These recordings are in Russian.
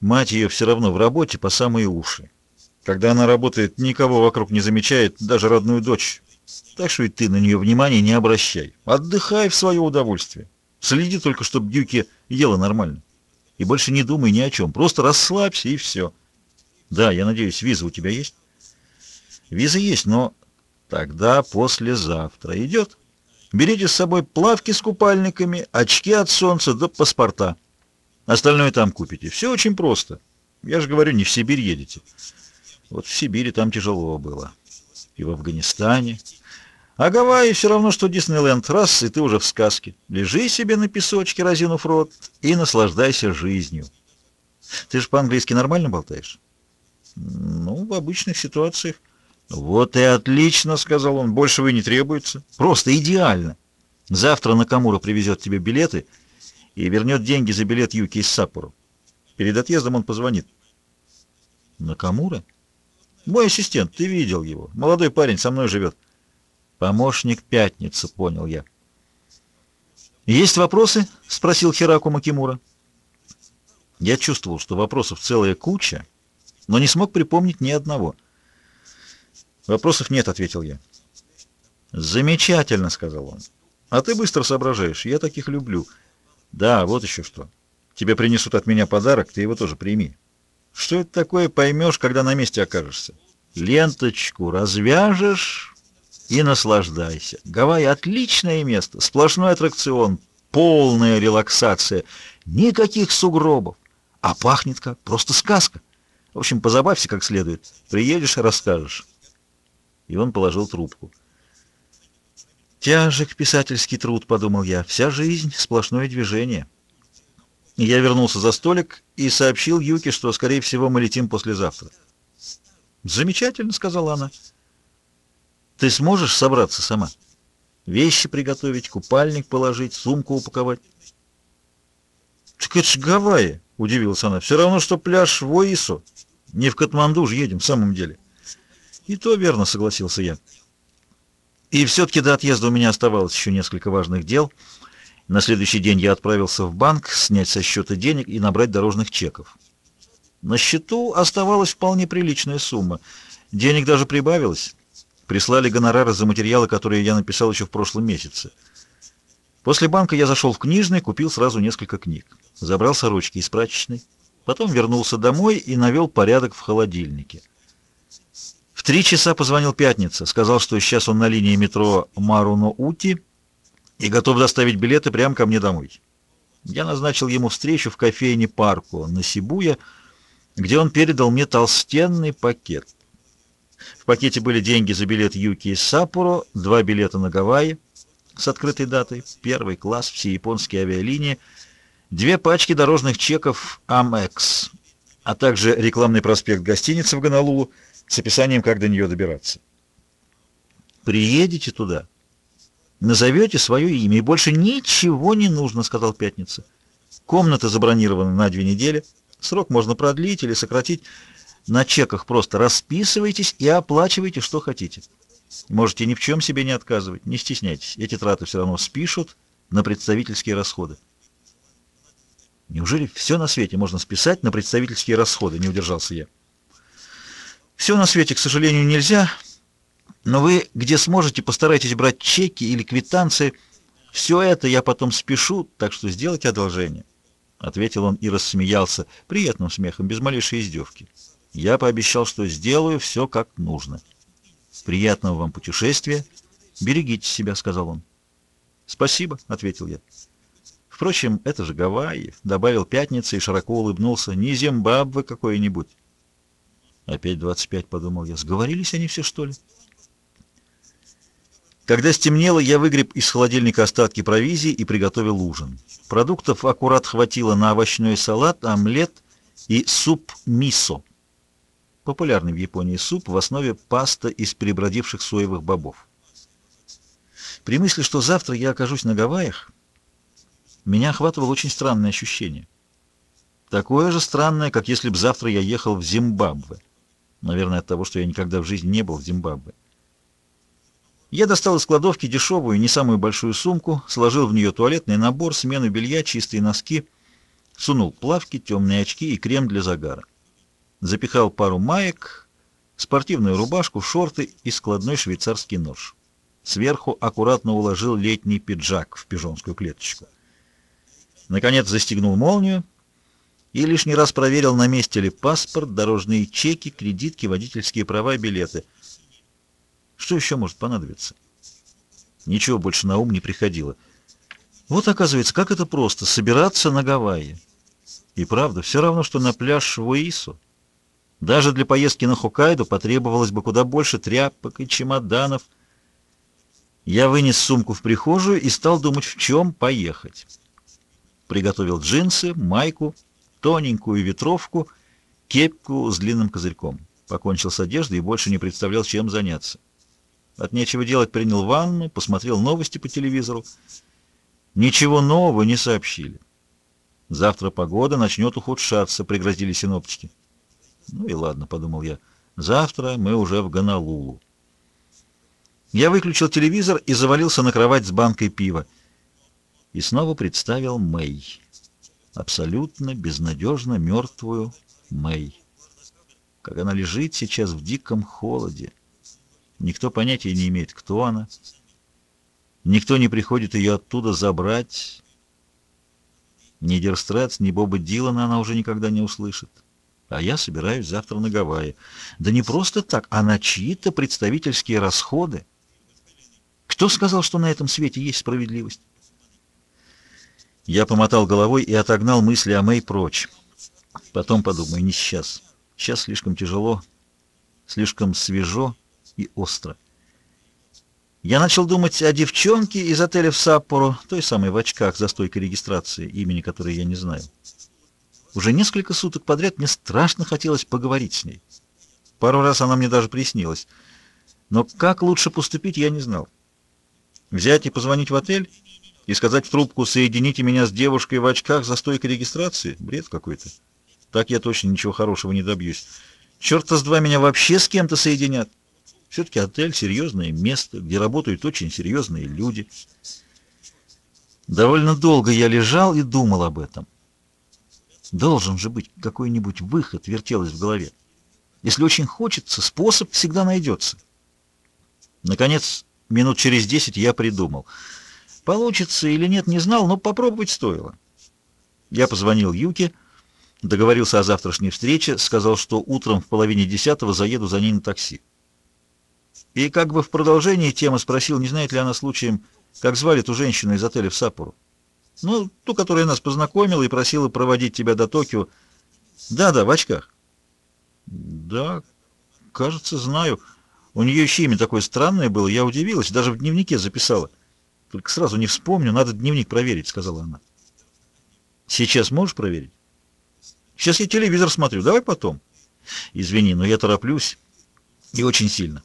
Мать ее все равно в работе по самые уши. Когда она работает, никого вокруг не замечает, даже родную дочь. Так что и ты на нее внимания не обращай. Отдыхай в свое удовольствие. Следи только, чтобы Дюки ела нормально. И больше не думай ни о чем. Просто расслабься и все. Да, я надеюсь, виза у тебя есть? Виза есть, но тогда послезавтра. Идет? Берите с собой плавки с купальниками, очки от солнца да паспорта. Остальное там купите. Все очень просто. Я же говорю, не в Сибирь едете. Вот в Сибири там тяжело было. И в Афганистане. А Гавайи все равно, что Диснейленд. Раз, и ты уже в сказке. Лежи себе на песочке, разинув рот, и наслаждайся жизнью. Ты же по-английски нормально болтаешь? Ну, в обычных ситуациях. Вот и отлично, сказал он. Больше вы не требуется. Просто идеально. Завтра Накамура привезет тебе билеты и вернет деньги за билет Юки из Саппоро. Перед отъездом он позвонит. Накамура? Мой ассистент, ты видел его. Молодой парень со мной живет. Помощник пятницы, понял я. «Есть вопросы?» — спросил Хираку Макимура. Я чувствовал, что вопросов целая куча, но не смог припомнить ни одного. «Вопросов нет», — ответил я. «Замечательно», — сказал он. «А ты быстро соображаешь, я таких люблю». «Да, вот еще что. Тебе принесут от меня подарок, ты его тоже прими». Что это такое, поймешь, когда на месте окажешься. Ленточку развяжешь и наслаждайся. Гавайи — отличное место, сплошной аттракцион, полная релаксация, никаких сугробов. А пахнет как, просто сказка. В общем, позабавься как следует. Приедешь — расскажешь. И он положил трубку. «Тяжек писательский труд», — подумал я, — «вся жизнь — сплошное движение». Я вернулся за столик и сообщил Юке, что, скорее всего, мы летим послезавтра. «Замечательно», — сказала она. «Ты сможешь собраться сама? Вещи приготовить, купальник положить, сумку упаковать?» «Так это ж Гавайи», — удивилась она. «Все равно, что пляж в Оису. Не в Катманду же едем, в самом деле». «И то верно», — согласился я. И все-таки до отъезда у меня оставалось еще несколько важных дел — на следующий день я отправился в банк снять со счета денег и набрать дорожных чеков. На счету оставалась вполне приличная сумма. Денег даже прибавилось. Прислали гонорары за материалы, которые я написал еще в прошлом месяце. После банка я зашел в книжный, купил сразу несколько книг. Забрал сорочки из прачечной. Потом вернулся домой и навел порядок в холодильнике. Три часа позвонил Пятница. Сказал, что сейчас он на линии метро Маруно-Ути и готов доставить билеты прямо ко мне домой. Я назначил ему встречу в кофейне Парку на Сибуя, где он передал мне толстенный пакет. В пакете были деньги за билет Юки из Саппоро, два билета на Гавайи с открытой датой, первый класс, все японские авиалинии, две пачки дорожных чеков Амекс, а также рекламный проспект гостиницы в Гонолулу с описанием, как до нее добираться. «Приедете туда?» Назовете свое имя, и больше ничего не нужно, — сказал Пятница. Комната забронирована на две недели. Срок можно продлить или сократить. На чеках просто расписывайтесь и оплачивайте, что хотите. Можете ни в чем себе не отказывать, не стесняйтесь. Эти траты все равно спишут на представительские расходы. Неужели все на свете можно списать на представительские расходы? Не удержался я. Все на свете, к сожалению, нельзя, — но вы, где сможете, постарайтесь брать чеки или квитанции. Все это я потом спешу, так что сделайте одолжение. Ответил он и рассмеялся, приятным смехом, без малейшей издевки. Я пообещал, что сделаю все как нужно. Приятного вам путешествия. Берегите себя, сказал он. Спасибо, ответил я. Впрочем, это же Гавайи, добавил пятница и широко улыбнулся. Не Зимбабве какой-нибудь. Опять двадцать пять, подумал я. Сговорились они все, что ли? Когда стемнело, я выгреб из холодильника остатки провизии и приготовил ужин. Продуктов аккурат хватило на овощной салат, омлет и суп мисо. Популярный в Японии суп в основе паста из перебродивших соевых бобов. При мысли, что завтра я окажусь на Гавайях, меня охватывало очень странное ощущение. Такое же странное, как если бы завтра я ехал в Зимбабве. Наверное, от того, что я никогда в жизни не был в Зимбабве. Я достал из кладовки дешевую, не самую большую сумку, сложил в нее туалетный набор, смену белья, чистые носки, Сунул плавки, темные очки и крем для загара. Запихал пару маек, спортивную рубашку, шорты и складной швейцарский нож. Сверху аккуратно уложил летний пиджак в пижонскую клеточку. Наконец застегнул молнию и лишний раз проверил, на месте ли паспорт, дорожные чеки, кредитки, водительские права и билеты. Что еще может понадобиться? Ничего больше на ум не приходило. Вот, оказывается, как это просто — собираться на Гавайи. И правда, все равно, что на пляж в Уису. Даже для поездки на Хоккайдо потребовалось бы куда больше тряпок и чемоданов. Я вынес сумку в прихожую и стал думать, в чем поехать. Приготовил джинсы, майку, тоненькую ветровку, кепку с длинным козырьком. Покончил с одеждой и больше не представлял, чем заняться. От нечего делать принял ванну, посмотрел новости по телевизору. Ничего нового не сообщили. Завтра погода начнет ухудшаться, пригрозили синоптики. Ну и ладно, подумал я. Завтра мы уже в Гонолулу. Я выключил телевизор и завалился на кровать с банкой пива. И снова представил Мэй. Абсолютно безнадежно мертвую Мэй. Как она лежит сейчас в диком холоде. Никто понятия не имеет, кто она. Никто не приходит ее оттуда забрать. Ни Дерстрэдс, ни Боба Дилана она уже никогда не услышит. А я собираюсь завтра на Гавайи. Да не просто так, а на чьи-то представительские расходы. Кто сказал, что на этом свете есть справедливость? Я помотал головой и отогнал мысли о Мэй прочь. Потом подумаю, не сейчас. Сейчас слишком тяжело, слишком свежо и остро. Я начал думать о девчонке из отеля в Саппоро, той самой в очках за стойкой регистрации, имени которой я не знаю. Уже несколько суток подряд мне страшно хотелось поговорить с ней. Пару раз она мне даже приснилась. Но как лучше поступить, я не знал. Взять и позвонить в отель и сказать в трубку «Соедините меня с девушкой в очках за стойкой регистрации» — бред какой-то. Так я точно ничего хорошего не добьюсь. Черт-то с два меня вообще с кем-то соединят. Все-таки отель — серьезное место, где работают очень серьезные люди. Довольно долго я лежал и думал об этом. Должен же быть какой-нибудь выход, вертелось в голове. Если очень хочется, способ всегда найдется. Наконец, минут через десять я придумал. Получится или нет, не знал, но попробовать стоило. Я позвонил Юке, договорился о завтрашней встрече, сказал, что утром в половине десятого заеду за ней на такси. И как бы в продолжении темы спросил, не знает ли она случаем, как звали ту женщину из отеля в Саппору. Ну, ту, которая нас познакомила и просила проводить тебя до Токио. Да-да, в очках. Да, кажется, знаю. У нее еще имя такое странное было, я удивилась, даже в дневнике записала. Только сразу не вспомню, надо дневник проверить, сказала она. Сейчас можешь проверить? Сейчас я телевизор смотрю, давай потом. Извини, но я тороплюсь и очень сильно.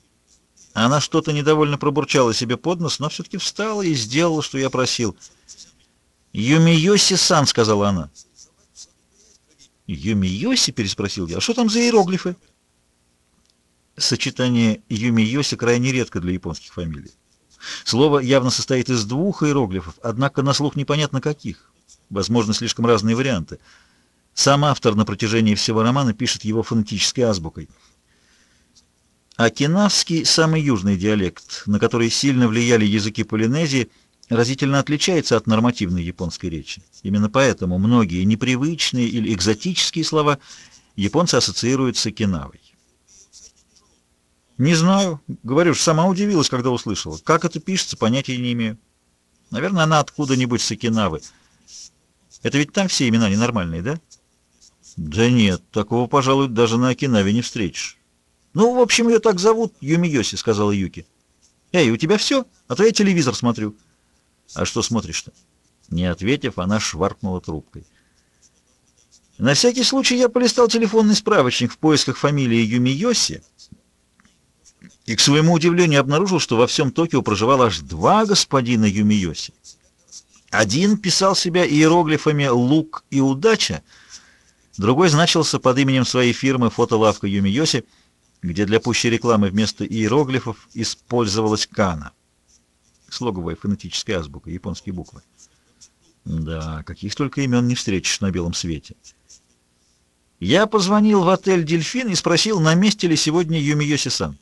Она что-то недовольно пробурчала себе под нос, но все-таки встала и сделала, что я просил. «Юмиоси-сан», — сказала она. «Юмиоси?» — переспросил я. «А что там за иероглифы?» Сочетание Юмиоси крайне редко для японских фамилий. Слово явно состоит из двух иероглифов, однако на слух непонятно каких. Возможно, слишком разные варианты. Сам автор на протяжении всего романа пишет его фонетической азбукой — Окинавский, самый южный диалект, на который сильно влияли языки Полинезии, разительно отличается от нормативной японской речи. Именно поэтому многие непривычные или экзотические слова японцы ассоциируют с Окинавой. Не знаю. Говорю, сама удивилась, когда услышала. Как это пишется, понятия не имею. Наверное, она откуда-нибудь с Окинавы. Это ведь там все имена ненормальные, да? Да нет, такого, пожалуй, даже на Окинаве не встретишь. «Ну, в общем, ее так зовут, Юмиоси», — сказала Юки. «Эй, у тебя все? А то я телевизор смотрю». «А что смотришь-то?» Не ответив, она шваркнула трубкой. На всякий случай я полистал телефонный справочник в поисках фамилии Юмиоси и, к своему удивлению, обнаружил, что во всем Токио проживало аж два господина Юмиоси. Один писал себя иероглифами «Лук» и «Удача», другой значился под именем своей фирмы «Фотолавка Юмиоси», где для пущей рекламы вместо иероглифов использовалась кана. Слоговая фонетическая азбука, японские буквы. Да, каких только имен не встретишь на белом свете. Я позвонил в отель «Дельфин» и спросил, на месте ли сегодня Юмиоси-сан.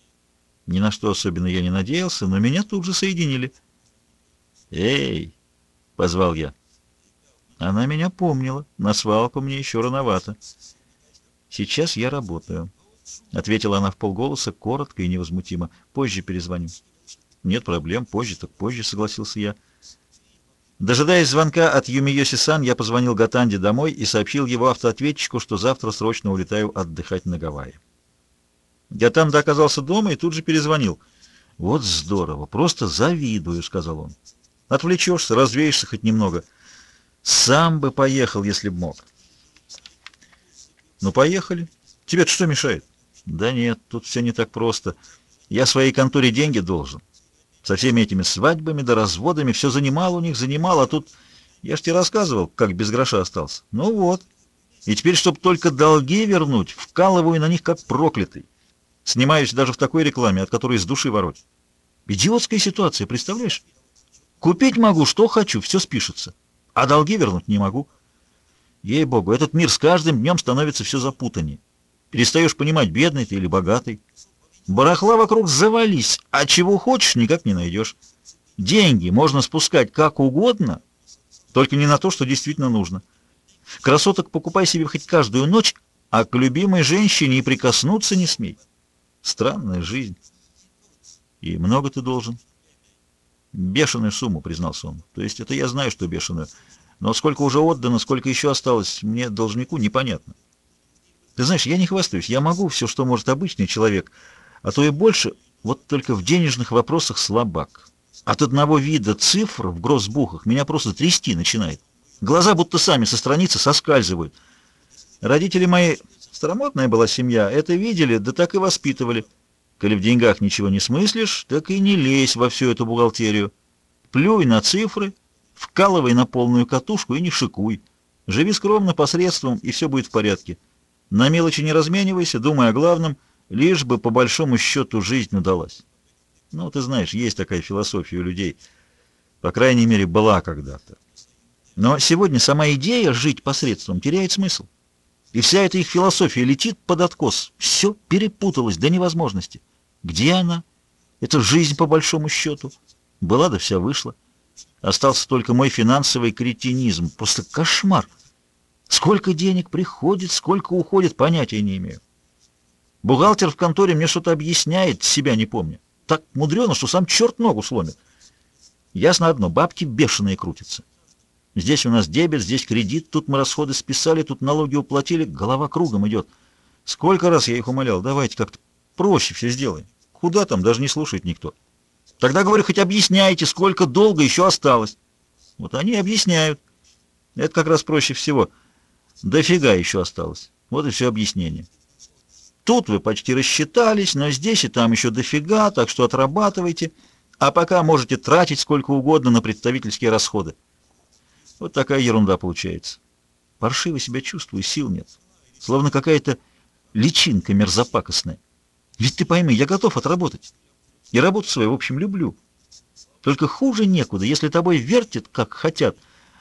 Ни на что особенно я не надеялся, но меня тут же соединили. «Эй!» — позвал я. Она меня помнила. На свалку мне еще рановато. «Сейчас я работаю», — ответила она в полголоса, коротко и невозмутимо. «Позже перезвоню». «Нет проблем, позже так позже», — согласился я. Дожидаясь звонка от Юмиоси-сан, я позвонил Гатанде домой и сообщил его автоответчику, что завтра срочно улетаю отдыхать на Гавайи. Гатанда оказался дома и тут же перезвонил. «Вот здорово, просто завидую», — сказал он. «Отвлечешься, развеешься хоть немного. Сам бы поехал, если б мог». «Ну, поехали. Тебе-то что мешает?» «Да нет, тут все не так просто. Я своей конторе деньги должен». Со всеми этими свадьбами да разводами все занимал у них, занимал, а тут... Я ж тебе рассказывал, как без гроша остался. Ну вот. И теперь, чтобы только долги вернуть, вкалываю на них как проклятый. Снимаюсь даже в такой рекламе, от которой с души воротит. Идиотская ситуация, представляешь? Купить могу, что хочу, все спишется. А долги вернуть не могу. Ей-богу, этот мир с каждым днем становится все запутаннее. Перестаешь понимать, бедный ты или богатый. Барахла вокруг завались, а чего хочешь, никак не найдешь. Деньги можно спускать как угодно, только не на то, что действительно нужно. Красоток покупай себе хоть каждую ночь, а к любимой женщине и прикоснуться не смей. Странная жизнь. И много ты должен? Бешеную сумму, признался он. То есть это я знаю, что бешеную. Но сколько уже отдано, сколько еще осталось, мне, должнику, непонятно. Ты знаешь, я не хвастаюсь, я могу все, что может обычный человек — а то и больше, вот только в денежных вопросах слабак. От одного вида цифр в гроссбухах меня просто трясти начинает. Глаза будто сами со страницы соскальзывают. Родители мои, старомодная была семья, это видели, да так и воспитывали. Коли в деньгах ничего не смыслишь, так и не лезь во всю эту бухгалтерию. Плюй на цифры, вкалывай на полную катушку и не шикуй. Живи скромно, посредством, и все будет в порядке. На мелочи не разменивайся, думай о главном — лишь бы по большому счету жизнь удалась. Ну, ты знаешь, есть такая философия у людей. По крайней мере, была когда-то. Но сегодня сама идея жить посредством теряет смысл. И вся эта их философия летит под откос. Все перепуталось до невозможности. Где она? Это жизнь по большому счету. Была да вся вышла. Остался только мой финансовый кретинизм. Просто кошмар. Сколько денег приходит, сколько уходит, понятия не имею. Бухгалтер в конторе мне что-то объясняет, себя не помню. Так мудрено, что сам черт ногу сломит. Ясно одно, бабки бешеные крутятся. Здесь у нас дебет, здесь кредит, тут мы расходы списали, тут налоги уплатили, голова кругом идет. Сколько раз я их умолял, давайте как-то проще все сделаем. Куда там, даже не слушает никто. Тогда, говорю, хоть объясняйте, сколько долго еще осталось. Вот они объясняют. Это как раз проще всего. Дофига еще осталось. Вот и все объяснение. Тут вы почти рассчитались, но здесь и там еще дофига, так что отрабатывайте, а пока можете тратить сколько угодно на представительские расходы. Вот такая ерунда получается. Паршиво себя чувствую, сил нет. Словно какая-то личинка мерзопакостная. Ведь ты пойми, я готов отработать. И работу свою, в общем, люблю. Только хуже некуда, если тобой вертят, как хотят,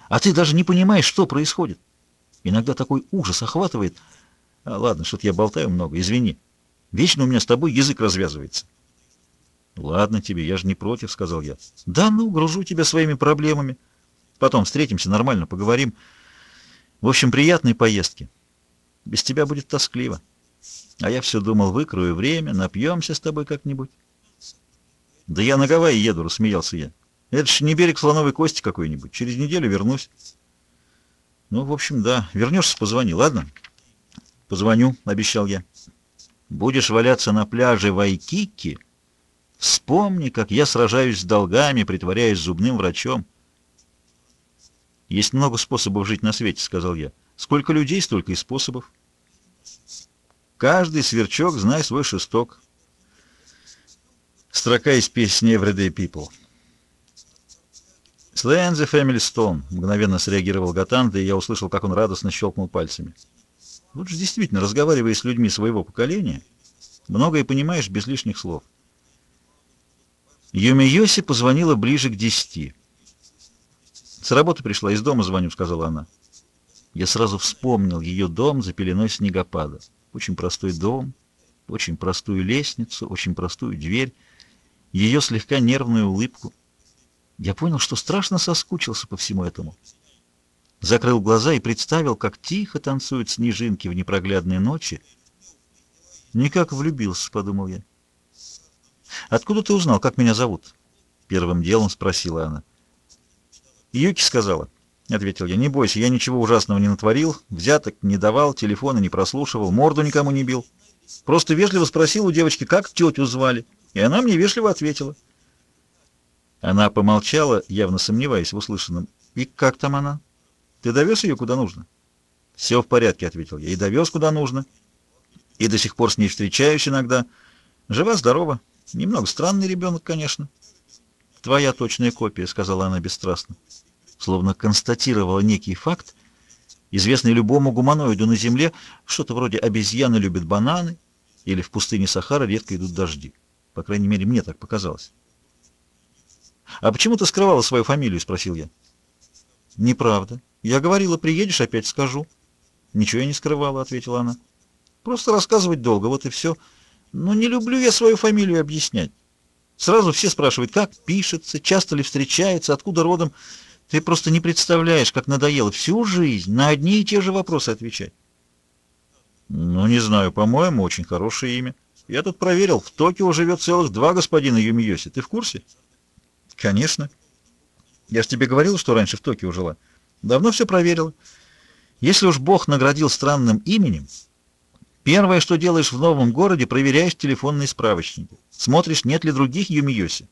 а ты даже не понимаешь, что происходит. Иногда такой ужас охватывает — а, ладно, что-то я болтаю много, извини. Вечно у меня с тобой язык развязывается. Ладно тебе, я же не против, сказал я. Да ну, гружу тебя своими проблемами. Потом встретимся, нормально поговорим. В общем, приятной поездки. Без тебя будет тоскливо. А я все думал, выкрою время, напьемся с тобой как-нибудь. Да я на Гавайи еду, рассмеялся я. Это ж не берег слоновой кости какой-нибудь. Через неделю вернусь. Ну, в общем, да. Вернешься, позвони, ладно? «Позвоню», — обещал я. «Будешь валяться на пляже Вайкики? Вспомни, как я сражаюсь с долгами, притворяясь зубным врачом». «Есть много способов жить на свете», — сказал я. «Сколько людей, столько и способов». «Каждый сверчок, знай свой шесток». Строка из песни «Everyday People». «Slay the Family Stone», — мгновенно среагировал Гатанда, и я услышал, как он радостно щелкнул пальцами. Вот же действительно, разговаривая с людьми своего поколения, многое понимаешь без лишних слов. Юми Йоси позвонила ближе к десяти. С работы пришла, из дома звоню, сказала она. Я сразу вспомнил ее дом за пеленой снегопада. Очень простой дом, очень простую лестницу, очень простую дверь, ее слегка нервную улыбку. Я понял, что страшно соскучился по всему этому. Закрыл глаза и представил, как тихо танцуют снежинки в непроглядной ночи. «Никак влюбился», — подумал я. «Откуда ты узнал, как меня зовут?» Первым делом спросила она. «Юки сказала». — ответил я. — Не бойся, я ничего ужасного не натворил, взяток не давал, телефона не прослушивал, морду никому не бил. Просто вежливо спросил у девочки, как тетю звали, и она мне вежливо ответила. Она помолчала, явно сомневаясь в услышанном. — И как там она? Ты довез ее куда нужно? — Все в порядке, — ответил я. — И довез куда нужно. И до сих пор с ней встречаюсь иногда. Жива-здорова. Немного странный ребенок, конечно. — Твоя точная копия, — сказала она бесстрастно словно констатировала некий факт, известный любому гуманоиду на Земле, что-то вроде обезьяны любят бананы, или в пустыне Сахара редко идут дожди. По крайней мере, мне так показалось. «А почему ты скрывала свою фамилию?» — спросил я. «Неправда. Я говорила, приедешь, опять скажу». «Ничего я не скрывала», — ответила она. «Просто рассказывать долго, вот и все. Но не люблю я свою фамилию объяснять. Сразу все спрашивают, как пишется, часто ли встречается, откуда родом. Ты просто не представляешь, как надоело всю жизнь на одни и те же вопросы отвечать. Ну, не знаю, по-моему, очень хорошее имя. Я тут проверил, в Токио живет целых два господина Юмиоси. Ты в курсе? Конечно. Я же тебе говорил, что раньше в Токио жила. Давно все проверила. Если уж Бог наградил странным именем, первое, что делаешь в новом городе, проверяешь телефонные справочники. Смотришь, нет ли других Юмиоси.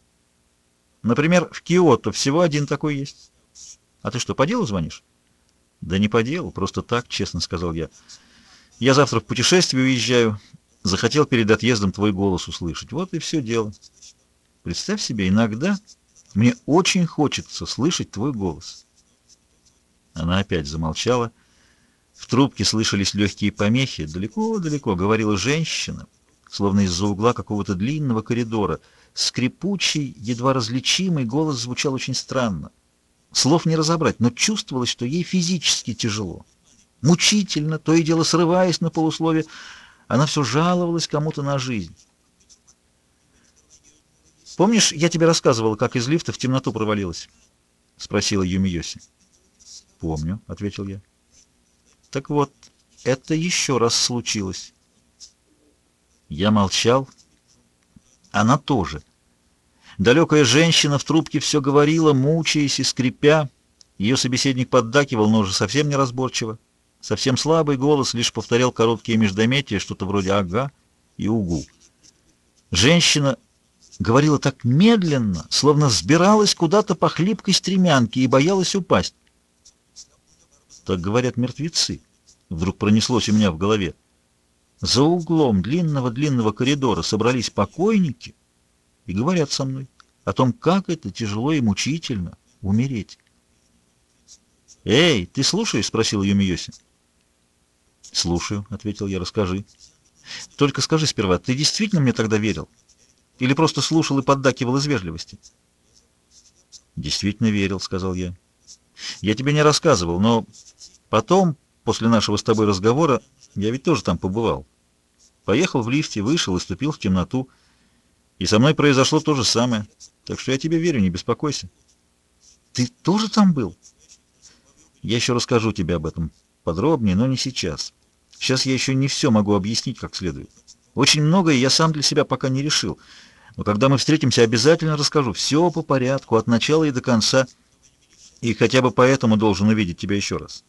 Например, в Киото всего один такой есть. А ты что, по делу звонишь? Да не по делу, просто так, честно сказал я. Я завтра в путешествие уезжаю. Захотел перед отъездом твой голос услышать. Вот и все дело. Представь себе, иногда мне очень хочется слышать твой голос. Она опять замолчала. В трубке слышались легкие помехи. Далеко-далеко говорила женщина, словно из-за угла какого-то длинного коридора. Скрипучий, едва различимый голос звучал очень странно. Слов не разобрать, но чувствовалось, что ей физически тяжело. Мучительно, то и дело срываясь на полуслове, она все жаловалась кому-то на жизнь. «Помнишь, я тебе рассказывала, как из лифта в темноту провалилась?» — спросила Юмиоси. «Помню», — ответил я. «Так вот, это еще раз случилось». Я молчал. Она тоже. Далекая женщина в трубке все говорила, мучаясь и скрипя. Ее собеседник поддакивал, но уже совсем неразборчиво. Совсем слабый голос лишь повторял короткие междометия, что-то вроде «ага» и «угу». Женщина говорила так медленно, словно сбиралась куда-то по хлипкой стремянке и боялась упасть. Так говорят мертвецы. Вдруг пронеслось у меня в голове. За углом длинного-длинного коридора собрались покойники, и говорят со мной о том, как это тяжело и мучительно умереть. «Эй, ты слушаешь?» — спросил Юмиоси. «Слушаю», — ответил я, — «расскажи». «Только скажи сперва, ты действительно мне тогда верил? Или просто слушал и поддакивал из вежливости?» «Действительно верил», — сказал я. «Я тебе не рассказывал, но потом, после нашего с тобой разговора, я ведь тоже там побывал. Поехал в лифте, вышел и ступил в темноту. И со мной произошло то же самое. Так что я тебе верю, не беспокойся. Ты тоже там был? Я еще расскажу тебе об этом подробнее, но не сейчас. Сейчас я еще не все могу объяснить как следует. Очень многое я сам для себя пока не решил. Но когда мы встретимся, обязательно расскажу. Все по порядку, от начала и до конца. И хотя бы поэтому должен увидеть тебя еще раз.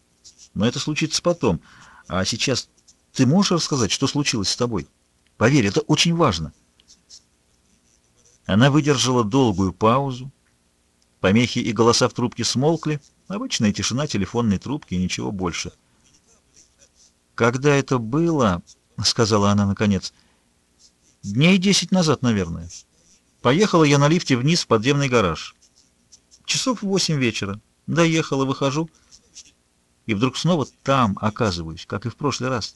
Но это случится потом. А сейчас ты можешь рассказать, что случилось с тобой? Поверь, это очень важно. Она выдержала долгую паузу. Помехи и голоса в трубке смолкли. Обычная тишина телефонной трубки и ничего больше. «Когда это было?» — сказала она наконец. «Дней десять назад, наверное. Поехала я на лифте вниз в подземный гараж. Часов восемь вечера. Доехала, выхожу. И вдруг снова там оказываюсь, как и в прошлый раз.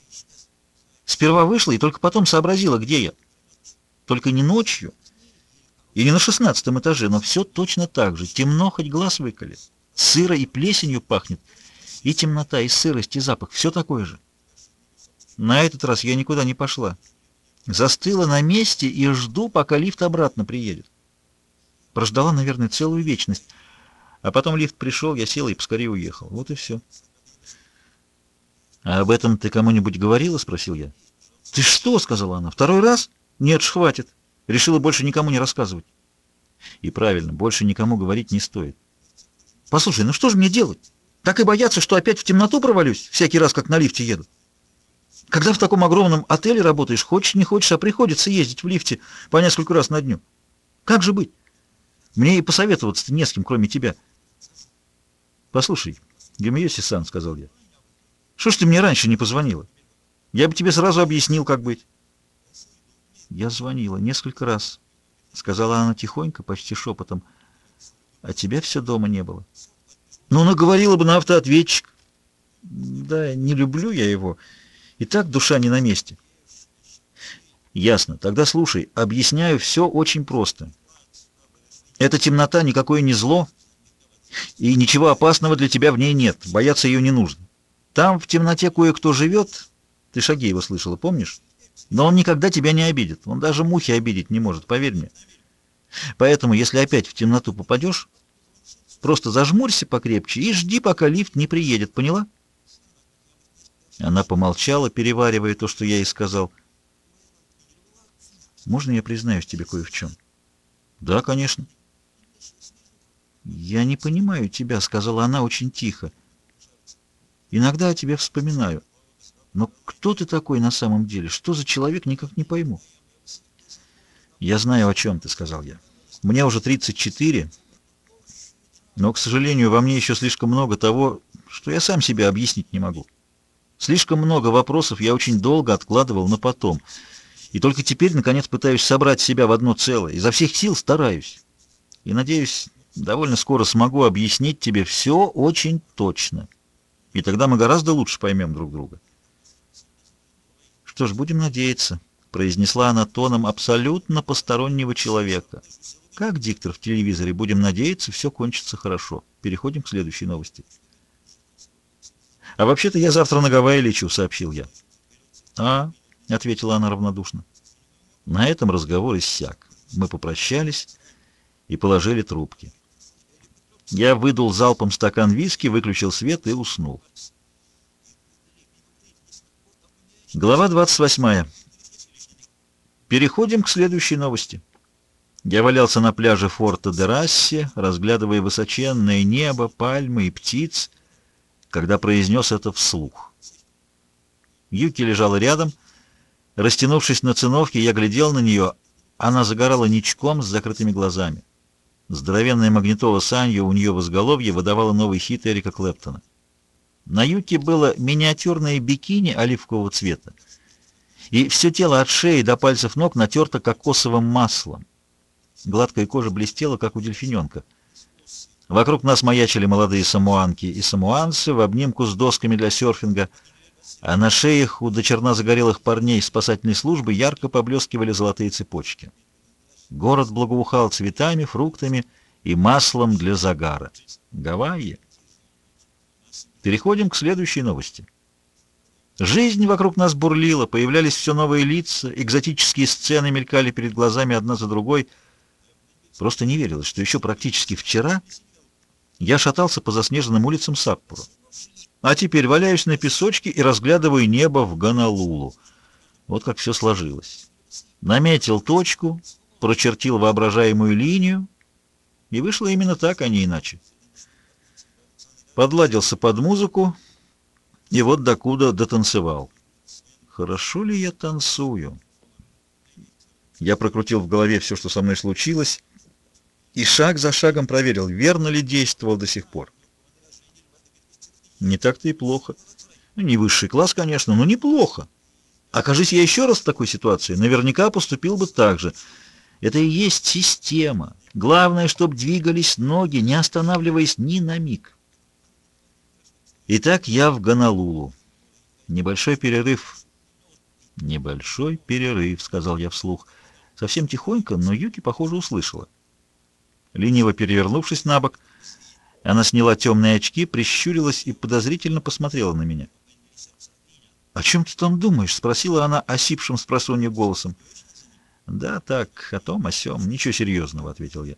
Сперва вышла и только потом сообразила, где я. Только не ночью, и не на шестнадцатом этаже, но все точно так же. Темно, хоть глаз выколи. Сыро и плесенью пахнет. И темнота, и сырость, и запах. Все такое же. На этот раз я никуда не пошла. Застыла на месте и жду, пока лифт обратно приедет. Прождала, наверное, целую вечность. А потом лифт пришел, я села и поскорее уехал. Вот и все. «А об этом ты кому-нибудь говорила?» — спросил я. «Ты что?» — сказала она. «Второй раз? Нет ж, хватит. Решила больше никому не рассказывать». И правильно, больше никому говорить не стоит. «Послушай, ну что же мне делать? Так и бояться, что опять в темноту провалюсь, всякий раз, как на лифте еду. Когда в таком огромном отеле работаешь, хочешь не хочешь, а приходится ездить в лифте по несколько раз на дню. Как же быть? Мне и посоветоваться-то не с кем, кроме тебя». «Послушай, Гемиоси-сан», — сказал я, — что ж ты мне раньше не позвонила? Я бы тебе сразу объяснил, как быть. Я звонила несколько раз, — сказала она тихонько, почти шепотом. А тебя все дома не было. Ну, наговорила бы на автоответчик. Да, не люблю я его. И так душа не на месте. Ясно. Тогда слушай, объясняю все очень просто. Эта темнота никакое не зло, и ничего опасного для тебя в ней нет. Бояться ее не нужно. Там в темноте кое-кто живет. Ты шаги его слышала, помнишь? Но он никогда тебя не обидит. Он даже мухи обидеть не может, поверь мне. Поэтому, если опять в темноту попадешь, просто зажмурься покрепче и жди, пока лифт не приедет, поняла? Она помолчала, переваривая то, что я ей сказал. «Можно я признаюсь тебе кое в чем?» «Да, конечно». «Я не понимаю тебя», — сказала она очень тихо. Иногда о тебе вспоминаю. Но кто ты такой на самом деле? Что за человек, никак не пойму. Я знаю, о чем ты, сказал я. Мне уже 34, но, к сожалению, во мне еще слишком много того, что я сам себе объяснить не могу. Слишком много вопросов я очень долго откладывал на потом. И только теперь, наконец, пытаюсь собрать себя в одно целое. Изо всех сил стараюсь. И, надеюсь, довольно скоро смогу объяснить тебе все очень точно и тогда мы гораздо лучше поймем друг друга. Что ж, будем надеяться, произнесла она тоном абсолютно постороннего человека. Как диктор в телевизоре, будем надеяться, все кончится хорошо. Переходим к следующей новости. А вообще-то я завтра на Гавайи лечу, сообщил я. А, ответила она равнодушно. На этом разговор иссяк. Мы попрощались и положили трубки. Я выдул залпом стакан виски, выключил свет и уснул. Глава 28. Переходим к следующей новости. Я валялся на пляже форта де Расси, разглядывая высоченное небо, пальмы и птиц, когда произнес это вслух. Юки лежала рядом. Растянувшись на циновке, я глядел на нее. Она загорала ничком с закрытыми глазами. Здоровенная магнитола Санью у нее в изголовье выдавала новый хит Эрика Клэптона. На юке было миниатюрное бикини оливкового цвета, и все тело от шеи до пальцев ног натерто кокосовым маслом. Гладкая кожа блестела, как у дельфиненка. Вокруг нас маячили молодые самуанки и самуанцы в обнимку с досками для серфинга, а на шеях у дочерна загорелых парней спасательной службы ярко поблескивали золотые цепочки. Город благоухал цветами, фруктами и маслом для загара. Гавайи. Переходим к следующей новости. Жизнь вокруг нас бурлила, появлялись все новые лица, экзотические сцены мелькали перед глазами одна за другой. Просто не верилось, что еще практически вчера я шатался по заснеженным улицам Саппоро. А теперь валяюсь на песочке и разглядываю небо в Гонолулу. Вот как все сложилось. Наметил точку, прочертил воображаемую линию, и вышло именно так, а не иначе. Подладился под музыку, и вот докуда дотанцевал. Хорошо ли я танцую? Я прокрутил в голове все, что со мной случилось, и шаг за шагом проверил, верно ли действовал до сих пор. Не так-то и плохо. Ну, не высший класс, конечно, но неплохо. Окажись я еще раз в такой ситуации, наверняка поступил бы так же — это и есть система. Главное, чтобы двигались ноги, не останавливаясь ни на миг. Итак, я в Гонолулу. Небольшой перерыв. Небольшой перерыв, сказал я вслух. Совсем тихонько, но Юки, похоже, услышала. Лениво перевернувшись на бок, Она сняла темные очки, прищурилась и подозрительно посмотрела на меня. «О чем ты там думаешь?» — спросила она осипшим с голосом. «Да так, о том, о сём. Ничего серьезного», — ответил я.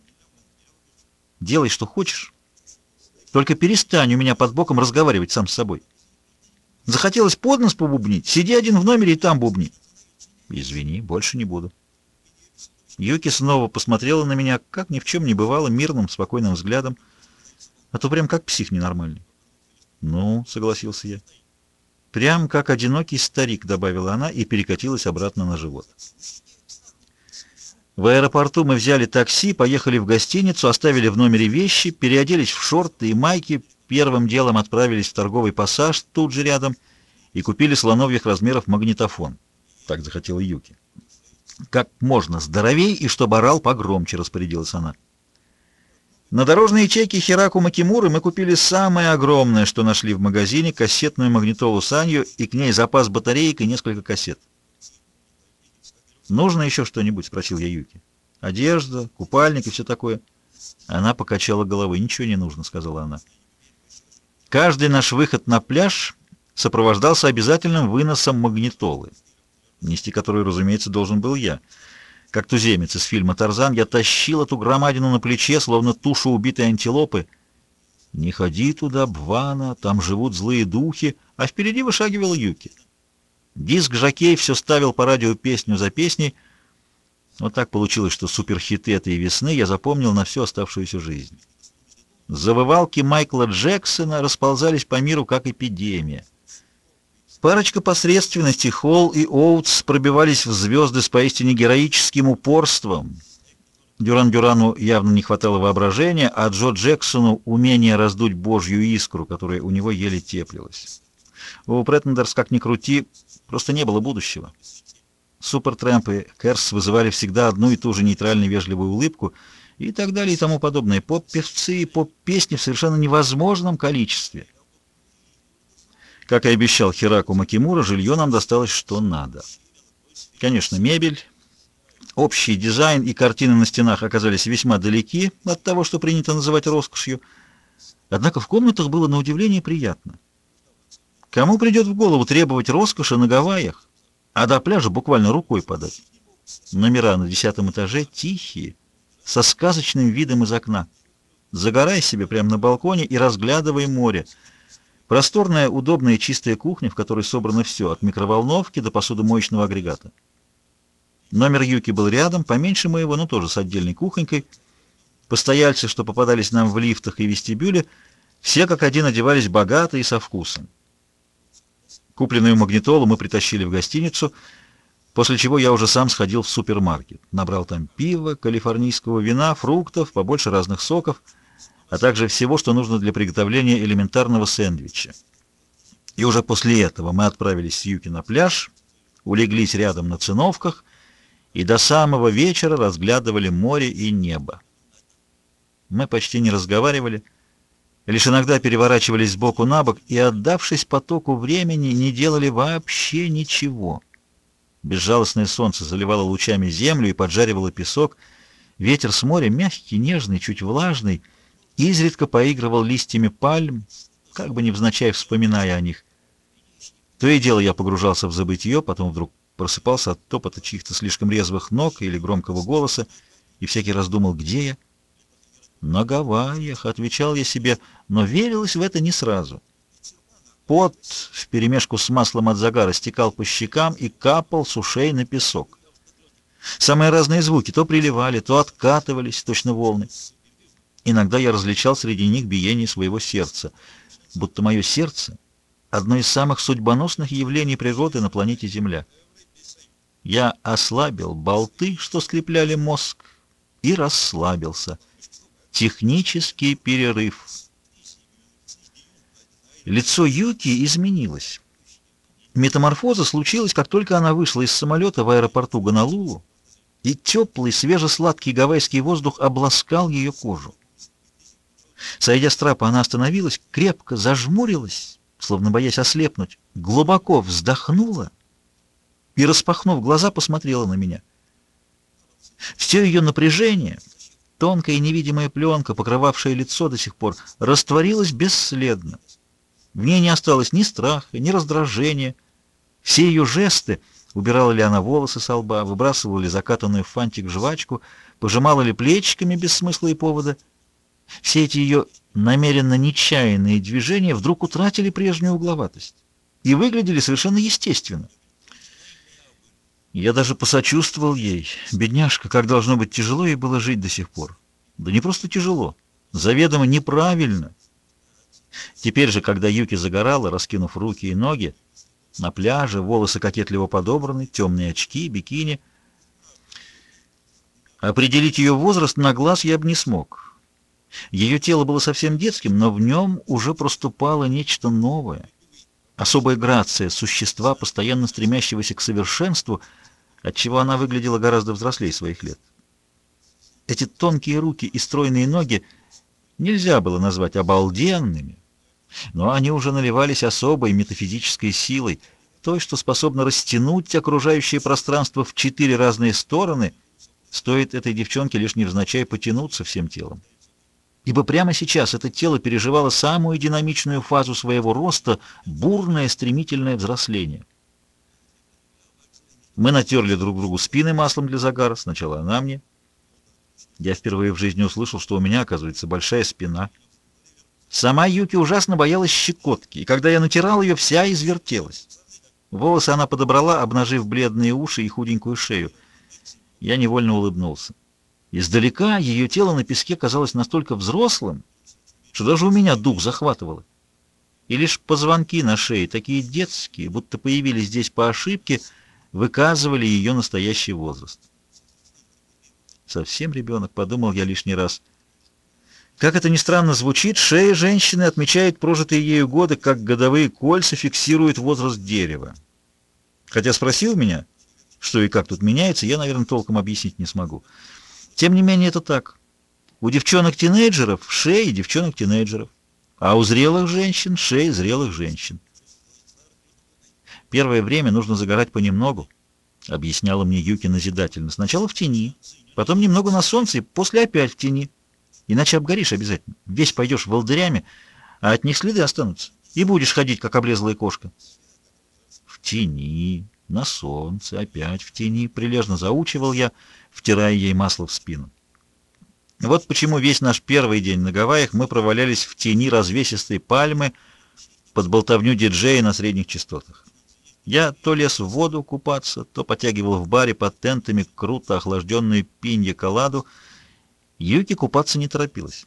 «Делай, что хочешь. Только перестань у меня под боком разговаривать сам с собой. Захотелось под нос побубнить? Сиди один в номере и там бубни». «Извини, больше не буду». Юки снова посмотрела на меня, как ни в чем не бывало, мирным, спокойным взглядом, а то прям как псих ненормальный. «Ну», — согласился я. «Прям как одинокий старик», — добавила она и перекатилась обратно на живот. В аэропорту мы взяли такси, поехали в гостиницу, оставили в номере вещи, переоделись в шорты и майки, первым делом отправились в торговый пассаж тут же рядом и купили слоновьих размеров магнитофон. Так захотела Юки. «Как можно здоровей и чтобы орал погромче», — распорядилась она. На дорожные чеки Хираку Макимуры мы купили самое огромное, что нашли в магазине, кассетную магнитолу Санью и к ней запас батареек и несколько кассет. «Нужно еще что-нибудь?» — спросил я Юки. «Одежда, купальник и все такое». Она покачала головой. «Ничего не нужно», — сказала она. Каждый наш выход на пляж сопровождался обязательным выносом магнитолы, нести которую, разумеется, должен был я. Как туземец из фильма «Тарзан» я тащил эту громадину на плече, словно тушу убитой антилопы. «Не ходи туда, Бвана, там живут злые духи», а впереди вышагивал Юки. Диск Жакей все ставил по радио песню за песней. Вот так получилось, что суперхиты этой весны я запомнил на всю оставшуюся жизнь. Завывалки Майкла Джексона расползались по миру, как эпидемия. Парочка посредственности, Холл и Оутс, пробивались в звезды с поистине героическим упорством. Дюран-Дюрану явно не хватало воображения, а Джо Джексону — умения раздуть божью искру, которая у него еле теплилась. У Претендерс, как ни крути, просто не было будущего. Супертрэмп и Керс вызывали всегда одну и ту же нейтральную вежливую улыбку и так далее и тому подобное. Поп-певцы и поп-песни в совершенно невозможном количестве. Как и обещал Хираку Макимура, жилье нам досталось что надо. Конечно, мебель, общий дизайн и картины на стенах оказались весьма далеки от того, что принято называть роскошью. Однако в комнатах было на удивление приятно. Кому придет в голову требовать роскоши на Гавайях, а до пляжа буквально рукой подать? Номера на десятом этаже тихие, со сказочным видом из окна. Загорай себе прямо на балконе и разглядывай море. Просторная, удобная и чистая кухня, в которой собрано все, от микроволновки до посудомоечного агрегата. Номер Юки был рядом, поменьше моего, но тоже с отдельной кухонькой. Постояльцы, что попадались нам в лифтах и вестибюле, все как один одевались богато и со вкусом. Купленную магнитолу мы притащили в гостиницу, после чего я уже сам сходил в супермаркет. Набрал там пива, калифорнийского вина, фруктов, побольше разных соков, а также всего, что нужно для приготовления элементарного сэндвича. И уже после этого мы отправились с Юки на пляж, улеглись рядом на циновках и до самого вечера разглядывали море и небо. Мы почти не разговаривали, лишь иногда переворачивались с боку на бок и, отдавшись потоку времени, не делали вообще ничего. Безжалостное солнце заливало лучами землю и поджаривало песок. Ветер с моря, мягкий, нежный, чуть влажный, изредка поигрывал листьями пальм, как бы невзначай вспоминая о них. То и дело я погружался в забытье, потом вдруг просыпался от топота чьих-то слишком резвых ног или громкого голоса, и всякий раз думал, где я. «На Гавайях», — отвечал я себе, но верилось в это не сразу. Пот вперемешку с маслом от загара стекал по щекам и капал с ушей на песок. Самые разные звуки то приливали, то откатывались, точно волны. Иногда я различал среди них биение своего сердца, будто мое сердце — одно из самых судьбоносных явлений природы на планете Земля. Я ослабил болты, что скрепляли мозг, и расслабился — Технический перерыв. Лицо Юки изменилось. Метаморфоза случилась, как только она вышла из самолета в аэропорту Гонолулу, и теплый, свежесладкий гавайский воздух обласкал ее кожу. Сойдя с трапа, она остановилась, крепко зажмурилась, словно боясь ослепнуть, глубоко вздохнула и, распахнув глаза, посмотрела на меня. Все ее напряжение — Тонкая невидимая пленка, покрывавшая лицо до сих пор, растворилась бесследно. В ней не осталось ни страха, ни раздражения. Все ее жесты, убирала ли она волосы со лба, выбрасывала ли закатанную в фантик жвачку, пожимала ли плечиками без смысла и повода, все эти ее намеренно нечаянные движения вдруг утратили прежнюю угловатость и выглядели совершенно естественно. Я даже посочувствовал ей. Бедняжка, как должно быть тяжело ей было жить до сих пор. Да не просто тяжело, заведомо неправильно. Теперь же, когда Юки загорала, раскинув руки и ноги, на пляже, волосы кокетливо подобраны, темные очки, бикини. Определить ее возраст на глаз я бы не смог. Ее тело было совсем детским, но в нем уже проступало нечто новое. Особая грация существа, постоянно стремящегося к совершенству — отчего она выглядела гораздо взрослее своих лет. Эти тонкие руки и стройные ноги нельзя было назвать обалденными, но они уже наливались особой метафизической силой, той, что способна растянуть окружающее пространство в четыре разные стороны, стоит этой девчонке лишь невзначай потянуться всем телом. Ибо прямо сейчас это тело переживало самую динамичную фазу своего роста, бурное стремительное взросление — мы натерли друг другу спины маслом для загара. Сначала она мне. Я впервые в жизни услышал, что у меня, оказывается, большая спина. Сама Юки ужасно боялась щекотки, и когда я натирал ее, вся извертелась. Волосы она подобрала, обнажив бледные уши и худенькую шею. Я невольно улыбнулся. Издалека ее тело на песке казалось настолько взрослым, что даже у меня дух захватывало. И лишь позвонки на шее, такие детские, будто появились здесь по ошибке, — выказывали ее настоящий возраст. Совсем ребенок, подумал я лишний раз. Как это ни странно звучит, шея женщины отмечает прожитые ею годы, как годовые кольца фиксируют возраст дерева. Хотя спросил меня, что и как тут меняется, я, наверное, толком объяснить не смогу. Тем не менее, это так. У девчонок-тинейджеров шеи девчонок-тинейджеров, а у зрелых женщин шеи зрелых женщин. Первое время нужно загорать понемногу, — объясняла мне Юки назидательно. Сначала в тени, потом немного на солнце, и после опять в тени. Иначе обгоришь обязательно. Весь пойдешь волдырями, а от них следы останутся. И будешь ходить, как облезлая кошка. В тени, на солнце, опять в тени, прилежно заучивал я, втирая ей масло в спину. Вот почему весь наш первый день на Гавайях мы провалялись в тени развесистой пальмы под болтовню диджея на средних частотах. Я то лез в воду купаться, то потягивал в баре под тентами круто охлажденную пинья-коладу. Юки купаться не торопилась.